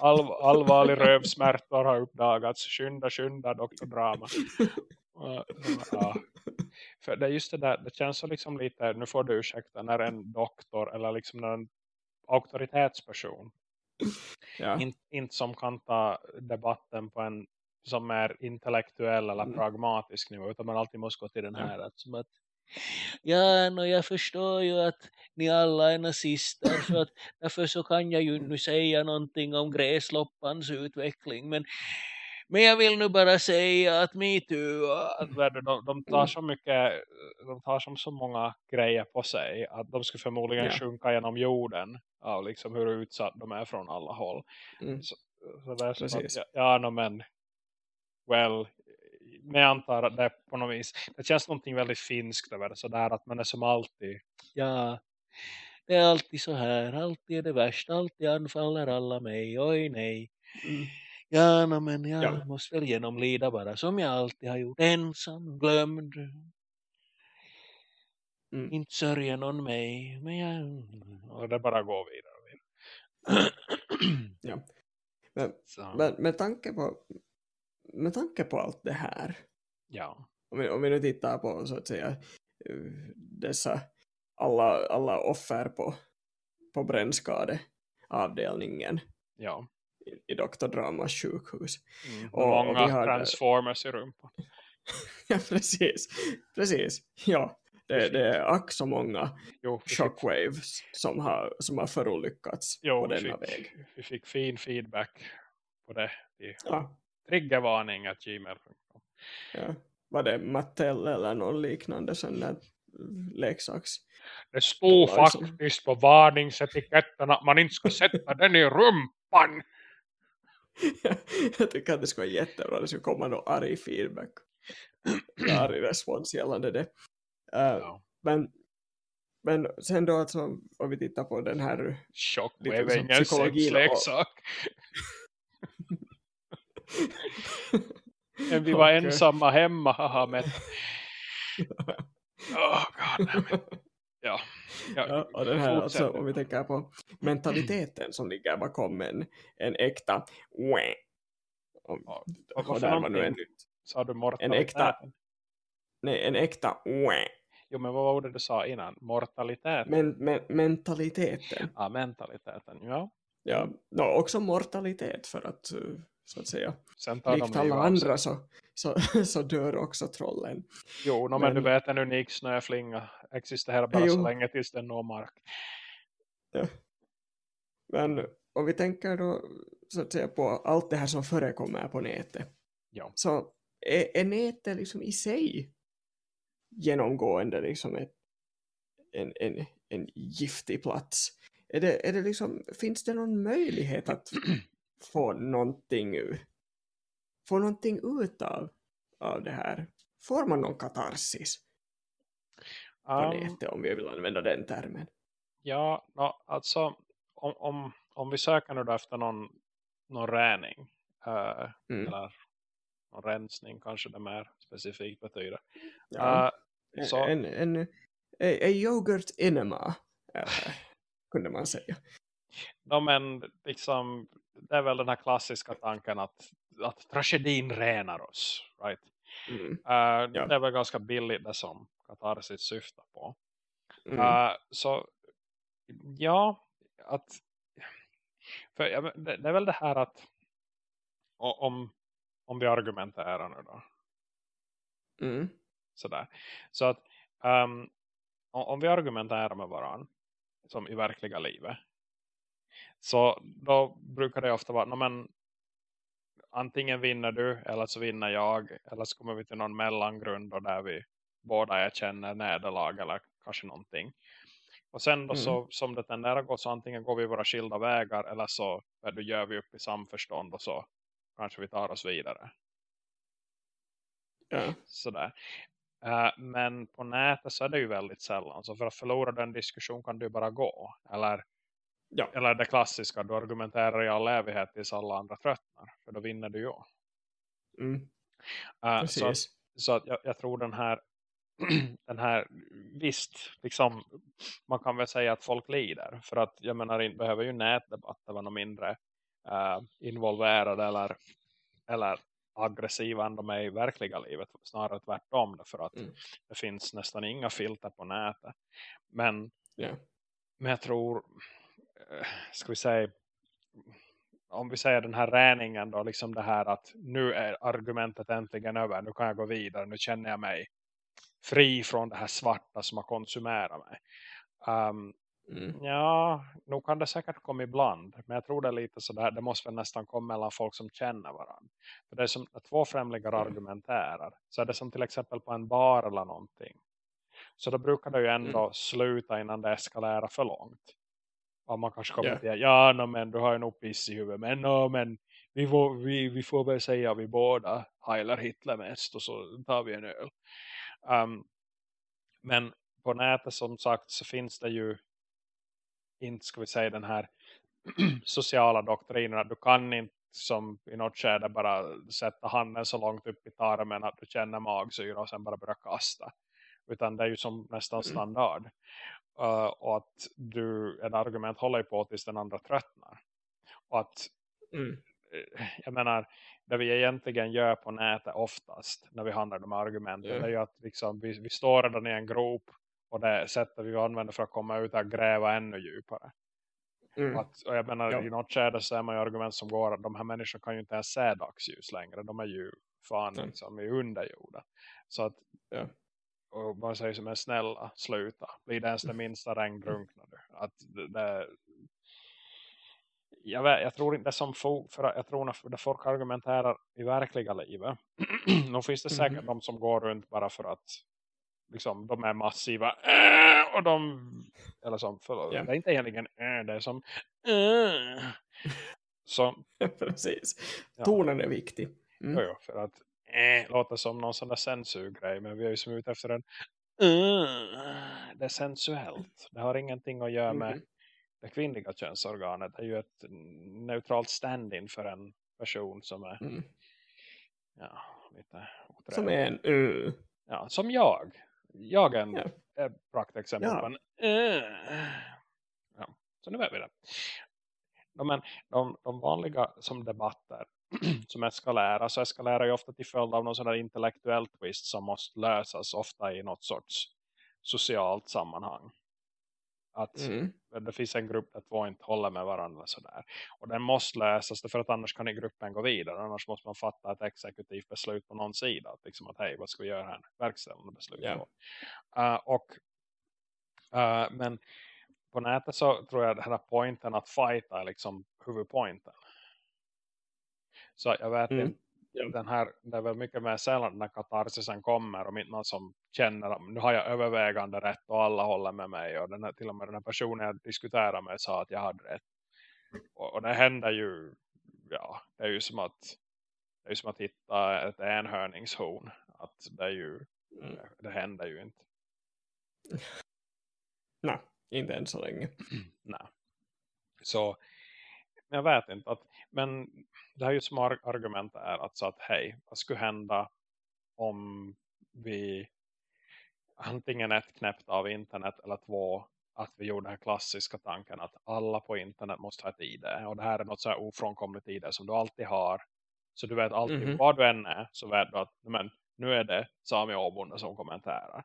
all, allvarlig rövsmärtor har uppdagats. Skynda, skynda, Doktor Drama. Ja. För det är just det där, det känns så liksom lite, nu får du ursäkta, när en doktor eller liksom när en auktoritetsperson ja. in, inte som kan ta debatten på en som är intellektuell eller Mm. pragmatisk nivå utan man alltid måste gå till den Ja. här att, som att ja, no, jag förstår ju att ni alla är nazister så att därför så kan jag ju nu säga någonting om gräsloppans utveckling men men jag vill nu bara säga att MeToo, de, de, tar så mycket, de tar som så många grejer på sig att de skulle förmodligen Ja. sjunka genom jorden av liksom hur utsatt de är från alla håll. Mm. Så, så det är som Precis. att, ja, ja no, men well, men jag antar det på något vis, det känns någonting väldigt finskt över det sådär att man är som alltid, ja, det är alltid så här, alltid är det värst, alltid anfaller alla mig, oj nej. Mm. Ja, no, men jag Ja. måste väl genomlida bara som jag alltid har gjort, ensam, glömd. Mm. Inte sörjer någon mig, men jag... Och det bara går vidare. Ja. Men, men med, tanke på, med tanke på allt det här, ja. om vi, om vi nu tittar på så att säga dessa alla, alla offer på, på brännskadeavdelningen Ja. i, i Dr. Dramas sjukhus. Mm. Och- och Många vi har- transformers i rumpan. Ja, precis. Precis. Ja, det, det är ack så många Jo, vi fick, shockwaves som har, som har förolyckats jo, på vi, denna fick, väg. vi fick fin feedback på det. I Ja, triggervarning att gmail.com. ja. Var det Mattel eller någon liknande sån där leksaks? Det stod liksom- faktiskt på varningsetiketten att man inte ska sätta den i rumpan. Jag tycker att det skulle vara jättebra. Det skulle komma någon arg feedback. Arg respons gällande det. Uh, Ja. men, men sen då alltså, om vi tittar på den här Shockwave Lite är som ingen psykologin och-. Men vi var Okej. ensamma hemma, haha. Men... Oh, God. Ja. ja. Och den här, alltså, om vi tänker på mentaliteten som ligger bakom en, en äkta. Om, Ja, och där var nu en? Sa du en mortaliteten? äkta nej, en äkta. Jo, men vad var det du sa innan? Mortalitet? Men, men, mentaliteten. Ja, mentaliteten. Ja. Ja, no, också mortalitet för att eh, så att säga Sen tar likt alla sig. andra så, så, så dör också trollen. Jo, no, men, du Men- vet en unik snöflinga existerar bara Jo. så länge tills den når mark. Men om vi tänker då så att säga på allt det här som förekommer på nätet. Ja. Så är, är nätet liksom i sig genomgående liksom ett, en, en, en giftig plats? Är det, är det liksom, finns det någon möjlighet att få någonting få någonting ut av, av det här? Får man någon katarsis på Um, nätet om vi vill använda den termen? ja, no, alltså om, om, om vi söker nu då efter någon, någon räning eh, Mm. eller någon rensning kanske det mer specifikt betyder. Ja. Eh, så, En, en, en, en yoghurt enema eh, kunde man säga. No, men liksom, det är väl den här klassiska tanken att, att tragedin renar oss. Right? Mm. Eh, Ja. Det är väl ganska billigt det som katarsis syftar på. Mm. Uh, så ja, att för, det, det är väl det här att om, om vi argumenterar nu då Mm. sådär. Så att um, om, om vi argumenterar med varandra som i verkliga livet så då brukar det ofta vara "Nå, men, antingen vinner du eller så vinner jag eller så kommer vi till någon mellangrund och där vi båda erkänner nederlag eller kanske någonting. Och sen då Mm. så som det tenderar att gå så antingen går vi våra skilda vägar eller så då gör vi upp i samförstånd och så kanske vi tar oss vidare. Ja. Sådär. Eh, men på nätet så är det ju väldigt sällan. Så för att förlora den diskussion kan du bara gå. Eller, Ja. eller det klassiska, du argumenterar i all evighet tills alla andra tröttnar. För då vinner du ju. Mm. Eh, så så att jag, jag tror den här den här, visst, liksom, man kan väl säga att folk lider. För att jag menar, inte behöver ju nätdebatter vara mindre eh, involverade eller, eller aggressiva än de är i verkliga livet. Snarare tvärtom, därför att Mm. det finns nästan inga filter på nätet. Men, Ja. men jag tror, ska vi säga, om vi säger den här räningen då, liksom det här att nu är argumentet äntligen över, nu kan jag gå vidare, nu känner jag mig fri från det här svarta som har konsumerat mig. Um, Mm. ja, nog kan det säkert komma ibland, men jag tror det är lite sådär, det måste väl nästan komma mellan folk som känner varandra. För det är som när två främlingar Mm. argumenterar, så är det som till exempel på en bar eller någonting. Så då brukar det ju ändå Mm. sluta innan det eskalerar för långt. Och man kanske kommer Ja. till, ja no, men du har ju nog piss i huvudet, men, no, men vi, får, vi, vi får väl säga vi båda heilar Hitler mest och så tar vi en öl. Um, men på nätet som sagt så finns det ju inte ska vi säga den här sociala doktrinen att du kan inte som i något skede bara sätta handen så långt upp i tarmen att du känner magsyra och sen bara börja kasta. Utan det är ju som nästan Mm. standard. Uh, och att du, ett argument håller på tills den andra tröttnar. Och att Mm. eh, jag menar, det vi egentligen gör på nätet oftast när vi handlar om argumenten det är ju att liksom, vi, vi står redan i en grop och det sättet vi använder för att komma ut är att gräva ännu djupare. Mm. Och, att, och jag menar, Ja. i något skede så är man ju argument som går att de här människorna kan ju inte ens se dagsljus längre. De är ju fan Nej. liksom i underjorden. Så att, Ja. Och man säger som en snälla, sluta. Blir det ens det minsta regn drunknar du. Att det, det, jag, vet, jag tror inte som fog för att jag tror när folk argumenterar i verkliga livet. Då finns det säkert Mhm. de som går runt bara för att liksom, de är massiva "Äh!" och de eller som, förlåt, Ja. det är inte egentligen "Äh", det är som "Äh". så Precis. Ja. Tonen är viktig. Mm. jo, för att äh, låter som någon sån där censurgrej men vi är ju som ute efter en "Äh". det är sensuellt det har ingenting att göra med Mhm. det kvinnliga könsorganet det är ju ett neutralt stand-in för en person som är Mm. ja, lite Som otrevlig. är en uh. ja, som jag jag är en Ja. praktexempel Ja. på en eh. ja. så nu vet vi det de, de, de vanliga som debatter som eskalerar så eskalerar ju ofta till följd av någon sån intellektuell twist som måste lösas ofta i något sorts socialt sammanhang att Mm. det finns en grupp där två inte håller med varandra sådär. Och den måste lösas för att annars kan i gruppen gå vidare. Annars måste man fatta ett exekutivt beslut på någon sida. Att liksom att hej, vad ska vi göra här? Verkställande beslut. Då. Uh, och, uh, men på nätet så tror jag den här pointen att fighta är liksom huvudpointen. Så jag vet Mm. inte, den här, det är väl mycket mer sällan när katarsisen kommer och inte någon som känner att nu har jag övervägande rätt och alla håller med mig och den här, till och med den här personen jag diskuterar med sa att jag hade rätt. Och, och det händer ju, ja, det är ju som att det är ju som att hitta ett enhörningshorn. Att det är ju, Mm. det händer ju inte. Nej, inte än så länge. Nej. Så jag vet inte. Att, men det här är ju som ar- argument är att, så att hej, vad skulle hända om vi antingen ett knäppt av internet eller två att vi gjorde den här klassiska tanken att alla på internet måste ha ett ID. Och det här är något så här ofrånkomligt ID som du alltid har. Så du vet alltid, Mhm. var du än är så vet du att men, nu är det Sami Åbonde som kommenterar.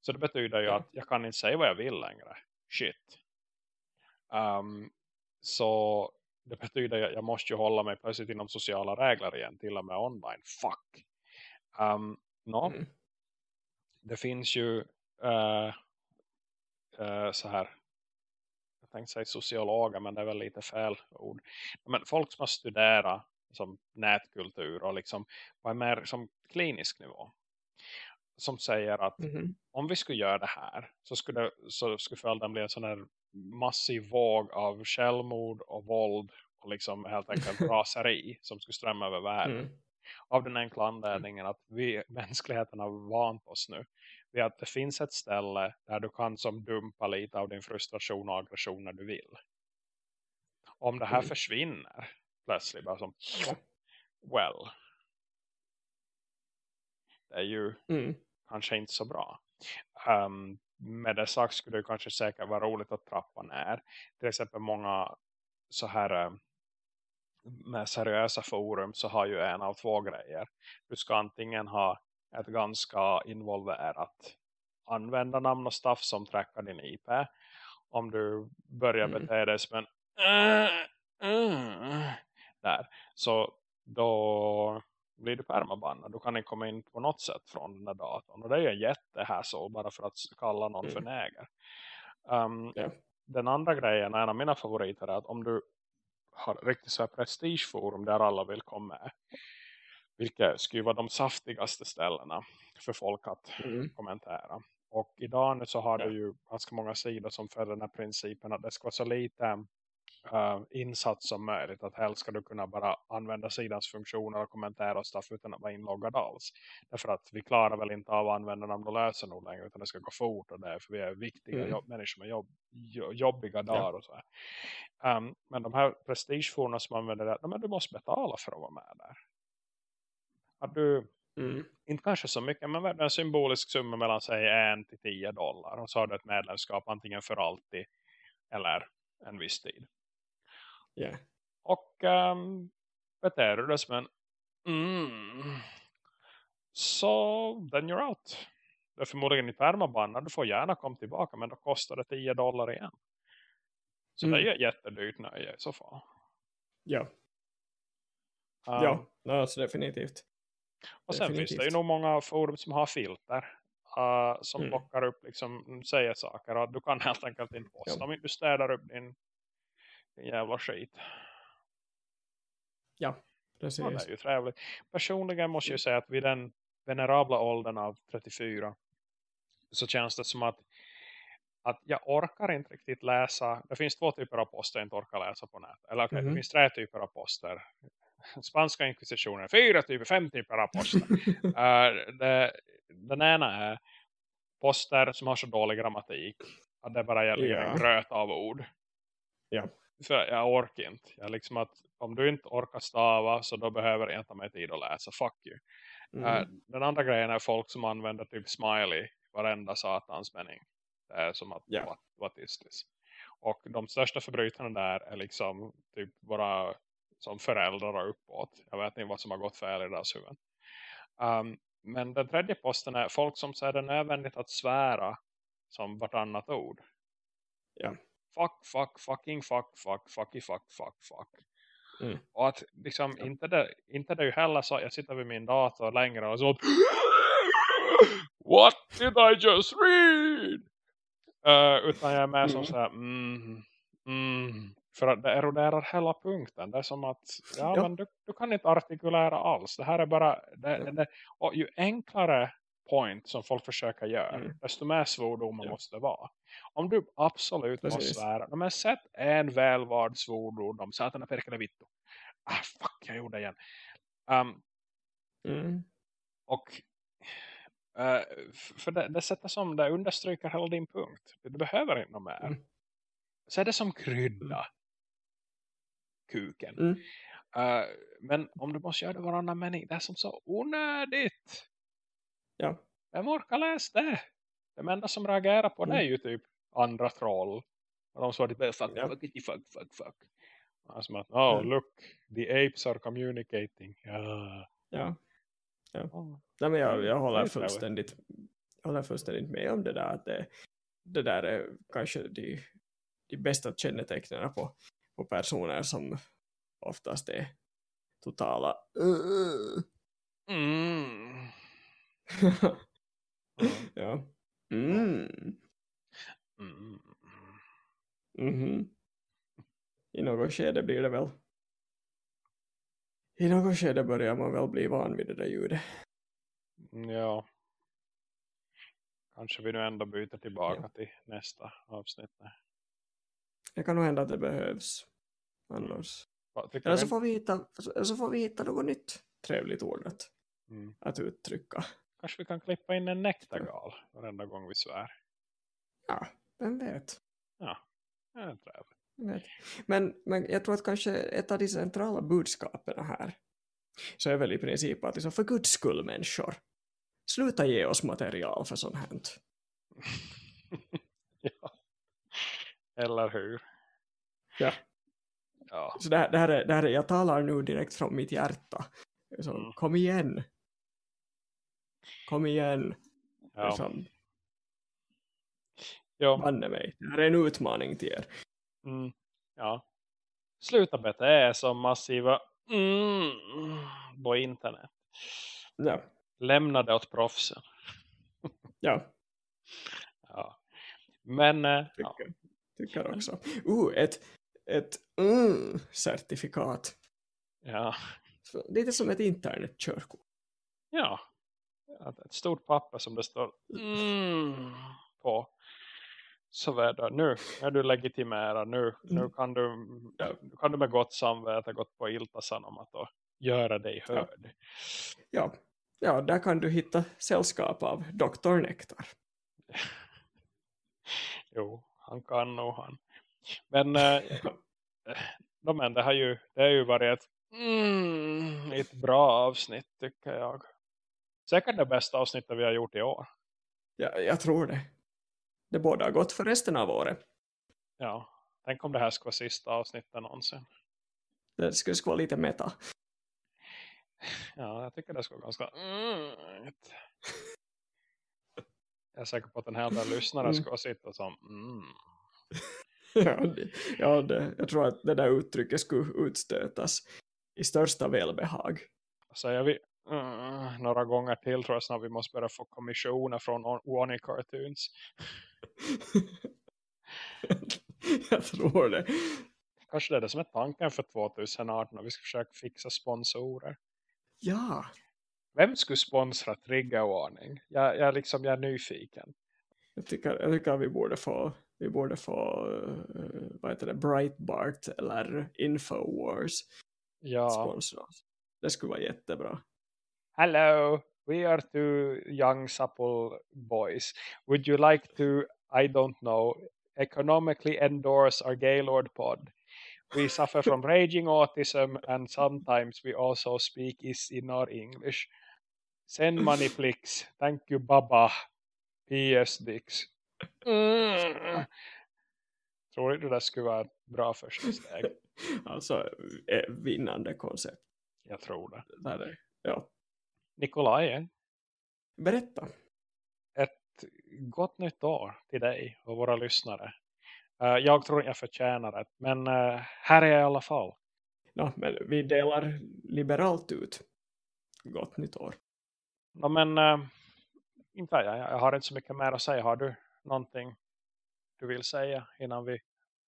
Så det betyder ju Ja. att jag kan inte säga vad jag vill längre. Shit. Um, så det betyder att jag måste ju hålla mig plötsligt inom sociala regler igen. Till och med online. Fuck. Um, no, Mm. det finns ju eh, eh, så här jag tänkte säga sociologer men det är väl lite fel ord. Men folk som har studerat som nätkultur och liksom på en mer som klinisk nivå som säger att Mhm. om vi skulle göra det här så skulle, så skulle följden bli en sån här massiv våg av självmord och våld och liksom helt enkelt raseri som skulle strömma över världen. Mm. Av den enkla anledningen att vi, mänskligheten har vant oss nu vid att det finns ett ställe där du kan som dumpa lite av din frustration och aggression när du vill. Om det här Mm. försvinner plötsligt bara som well det är ju Mm. Kanske inte så bra. Um, med det sagt skulle det kanske säkert vara roligt att trappa ner. Till exempel många så här eh, med seriösa forum så har ju en av två grejer. Du ska antingen ha ett ganska involverat användarnamn och stuff som trackar din IP. Om du börjar Mm. bete dig som en där. Så då blir du permabannad. Du kan inte komma in på något sätt från den där datorn. Och det är ju en jättehässel bara för att kalla någon Mm. för näger. Um, Ja. Den andra grejen, en av mina favoriter är att om du har riktigt så här prestigeforum där alla vill komma med. Vilket skulle vara de saftigaste ställena för folk att Mm. kommentera. Och idag nu så har Ja. du ju ganska många sidor som följer den här principen att det ska vara så lite uh, insats som möjligt. Att helst ska du kunna bara använda sidans funktioner och kommentera och stuff utan att vara inloggad alls. Därför att vi klarar väl inte av användarnamn och lösenord längre utan det ska gå fort och det är för vi är viktiga Mm. jobb, människor med jobb, jo, jobbiga dagar och så. Um, men de här prestigeformerna som använder det, men du måste betala för att vara med där. Att du, Mm. inte kanske så mycket, men en symbolisk summa mellan sig 1 till 10 dollar. Och så har du ett medlemskap antingen för alltid eller en viss tid. Ja. Och um, beter du det som en mm, så then you're out. Det är förmodligen inte permabannar. Du får gärna komma tillbaka men då kostar det 10 dollar igen. Så Mm. det är ju ett jättedyrt nöje i så fall. Ja. Um, Ja, alltså definitivt. Och sen finns det ju Definitivt. nog många forum som har filter. Uh, som Mm. plockar upp liksom säger saker. Och du kan helt enkelt inte posta Ja. om du städar upp din, din jävla skit. Precis. Ja, det är ju trevligt. Personligen måste jag säga att vid den venerabla åldern av 34 så känns det som att att jag orkar inte riktigt läsa. Det finns två typer av poster jag inte orkar läsa på nätet. Eller okej, Mhm. det finns tre typer av poster. Spanska inkvisitionen, fyra typer, fem typer av poster. Uh, det, den ena är poster som har så dålig grammatik att det bara gäller Ja. en gröt av ord. Ja. För jag orkar inte. Jag liksom att om du inte orkar stava så då behöver jag inte mig tid att läsa. Fuck you. Mm. Uh, den andra grejen är folk som använder typ smiley varenda satans mening. Det är som att, Ja. what, what is this? Och de största förbrytarna där är liksom typ våra som föräldrar och uppåt. Jag vet inte vad som har gått fel i deras huvuden. Um, men den tredje posten är folk som säger det nödvändigt att svära som vartannat ord. Ja. Fuck, fuck, fucking fuck, fuck, fucky, fuck, fuck, fuck. Mm. Och att liksom Ja. inte, det, inte det är ju heller så jag sitter vid min dator längre och så What did I just read? Uh, utan jag är med som Mm. så här mm, mm, för att det eroderar hela punkten. Det är som att ja, Ja. Men du, du kan inte artikulera alls. Det här är bara det, Ja. det, och ju enklare point som folk försöker göra Mm. desto mer svordomar Ja. måste vara. Om du absolut måste Precis. svära. De har sett en välvard svordom. De satan perkele vittu. Ah fuck jag gjorde det igen. Um, Mm. och f- för det, det sätter som det understryker hela din punkt. Du behöver inte något mer. Mm. Så är det som krydda. Kuken. Mm. Eh, men om du måste göra det varannan mening. Det är som så onödigt. Ja. Vem orkar läsa det? De enda som reagerar på det är Mm. ju typ andra troll. Och de svarar typ fuck, Ja. fuck, fuck, fuck, fuck, fuck. Som att, oh Ja. look, the apes are communicating. Ja. Ja. Oh. Nej, men jag, jag Det håller fullständigt jag håller fullständigt med om det där att det, det där är kanske de, de bästa kännetecknen på, på personer som oftast är totala Mm. ja. Mm. Mm. Mhm. I något skede blir det väl i något skede börjar man väl bli van vid det där ljudet. Ja. Kanske vi nu ändå byter tillbaka Ja. till nästa avsnitt. Det kan nog hända att det behövs. Annars. Tycker Eller så får vi hitta, så får vi hitta något nytt trevligt ord att, Mm. att uttrycka. Kanske vi kan klippa in en nektargal varenda gång vi svär. Ja, vem vet. Ja, det. Vem vet. Men, men jag tror att kanske ett av de centrala budskapen här så är väl i princip att liksom, för guds skull människor sluta ge oss material för sånt här. ja. Eller hur? Ja. Ja. Så det här, det här, är, det här är, jag talar nu direkt från mitt hjärta. Så, Mm. Kom igen. Kom igen. Ja. Liksom, ja. banne mig. Det här är en utmaning till er. Mm. ja. Sluta bete er som massiva mm, på internet. Ja, Lämna det åt proffsen. ja Ja. Men eh, ja. tycker, tycker också. Uh, ett, ett mm, certifikat. ja. Så Lite som ett internetkörkort. Ja. Ett stort papper som det står mm, på. Så nu är du legitimerad. Nu, nu Mm. kan, du, ja, nu kan du med gott samvete gått på Iltasan om att göra dig Ja. hörd. Ja. ja, där kan du hitta sällskap av Dr. Nektar. Jo, han kan nog han. Men, eh, de, det, har ju, det har ju varit ett, mm, ett bra avsnitt tycker jag. Säkert det bästa avsnittet vi har gjort i år. Ja, jag tror det. Det borde ha gått för resten av året. Ja, tänk om det här ska vara sista avsnittet någonsin. Det skulle vara lite meta. Ja, jag tycker det ska vara ganska... Mm, jag är säker på att en hel del lyssnare Mm. ska sitta som... Mm. ja, det, ja det, jag tror att det där uttrycket skulle utstötas i största välbehag. Säger vi mm, några gånger till tror jag snart vi måste börja få kommissioner från Warning Cartoons. jag tror det. Kanske det är det som är tanken för 2018 när vi ska försöka fixa sponsorer. Ja, Vem skulle sponsra triggervarning? Jag, jag, liksom, jag är nyfiken. jag tycker, jag tycker att vi borde få, vi borde få uh, vad heter det, Breitbart eller Infowars Ja. sponsra oss. Det skulle vara jättebra. Hello, we are two young supple boys. Would you like to, I don't know, economically endorse our Gaylord pod? We suffer from raging autism and sometimes we also speak is in our English. Send money please. Thank you baba. PS dicks. Mm. Tror du det skulle vara ett bra första steg? alltså, eh, vinnande koncept. Jag tror det. Där är, ja. Nikolaj, Berätta. ett gott nytt år till dig och våra lyssnare. Eh, jag tror jag förtjänar det, men eh, här är jag i alla fall. Ja, men vi delar liberalt ut. Gott nytt år. Ja, men inte jag. jag har inte så mycket mer att säga. Har du någonting du vill säga innan vi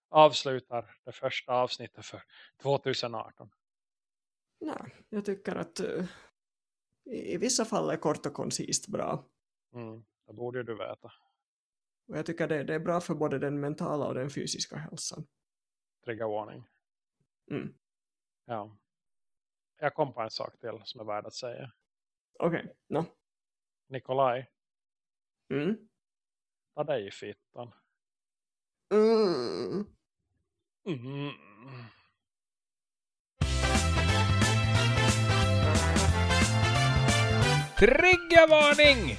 avslutar det första avsnittet för 2018? Nej, jag tycker att i, i vissa fall är kort och koncist bra. Mm, det borde du veta. Och jag tycker det, det är bra för både den mentala och den fysiska hälsan. Triggervarning. Mm. Ja. Jag kom på en sak till som är värd att säga. Okej, okay. no. Nikolaj. Mm. Ta dig i fittan. Mm. Mm. Triggervarning!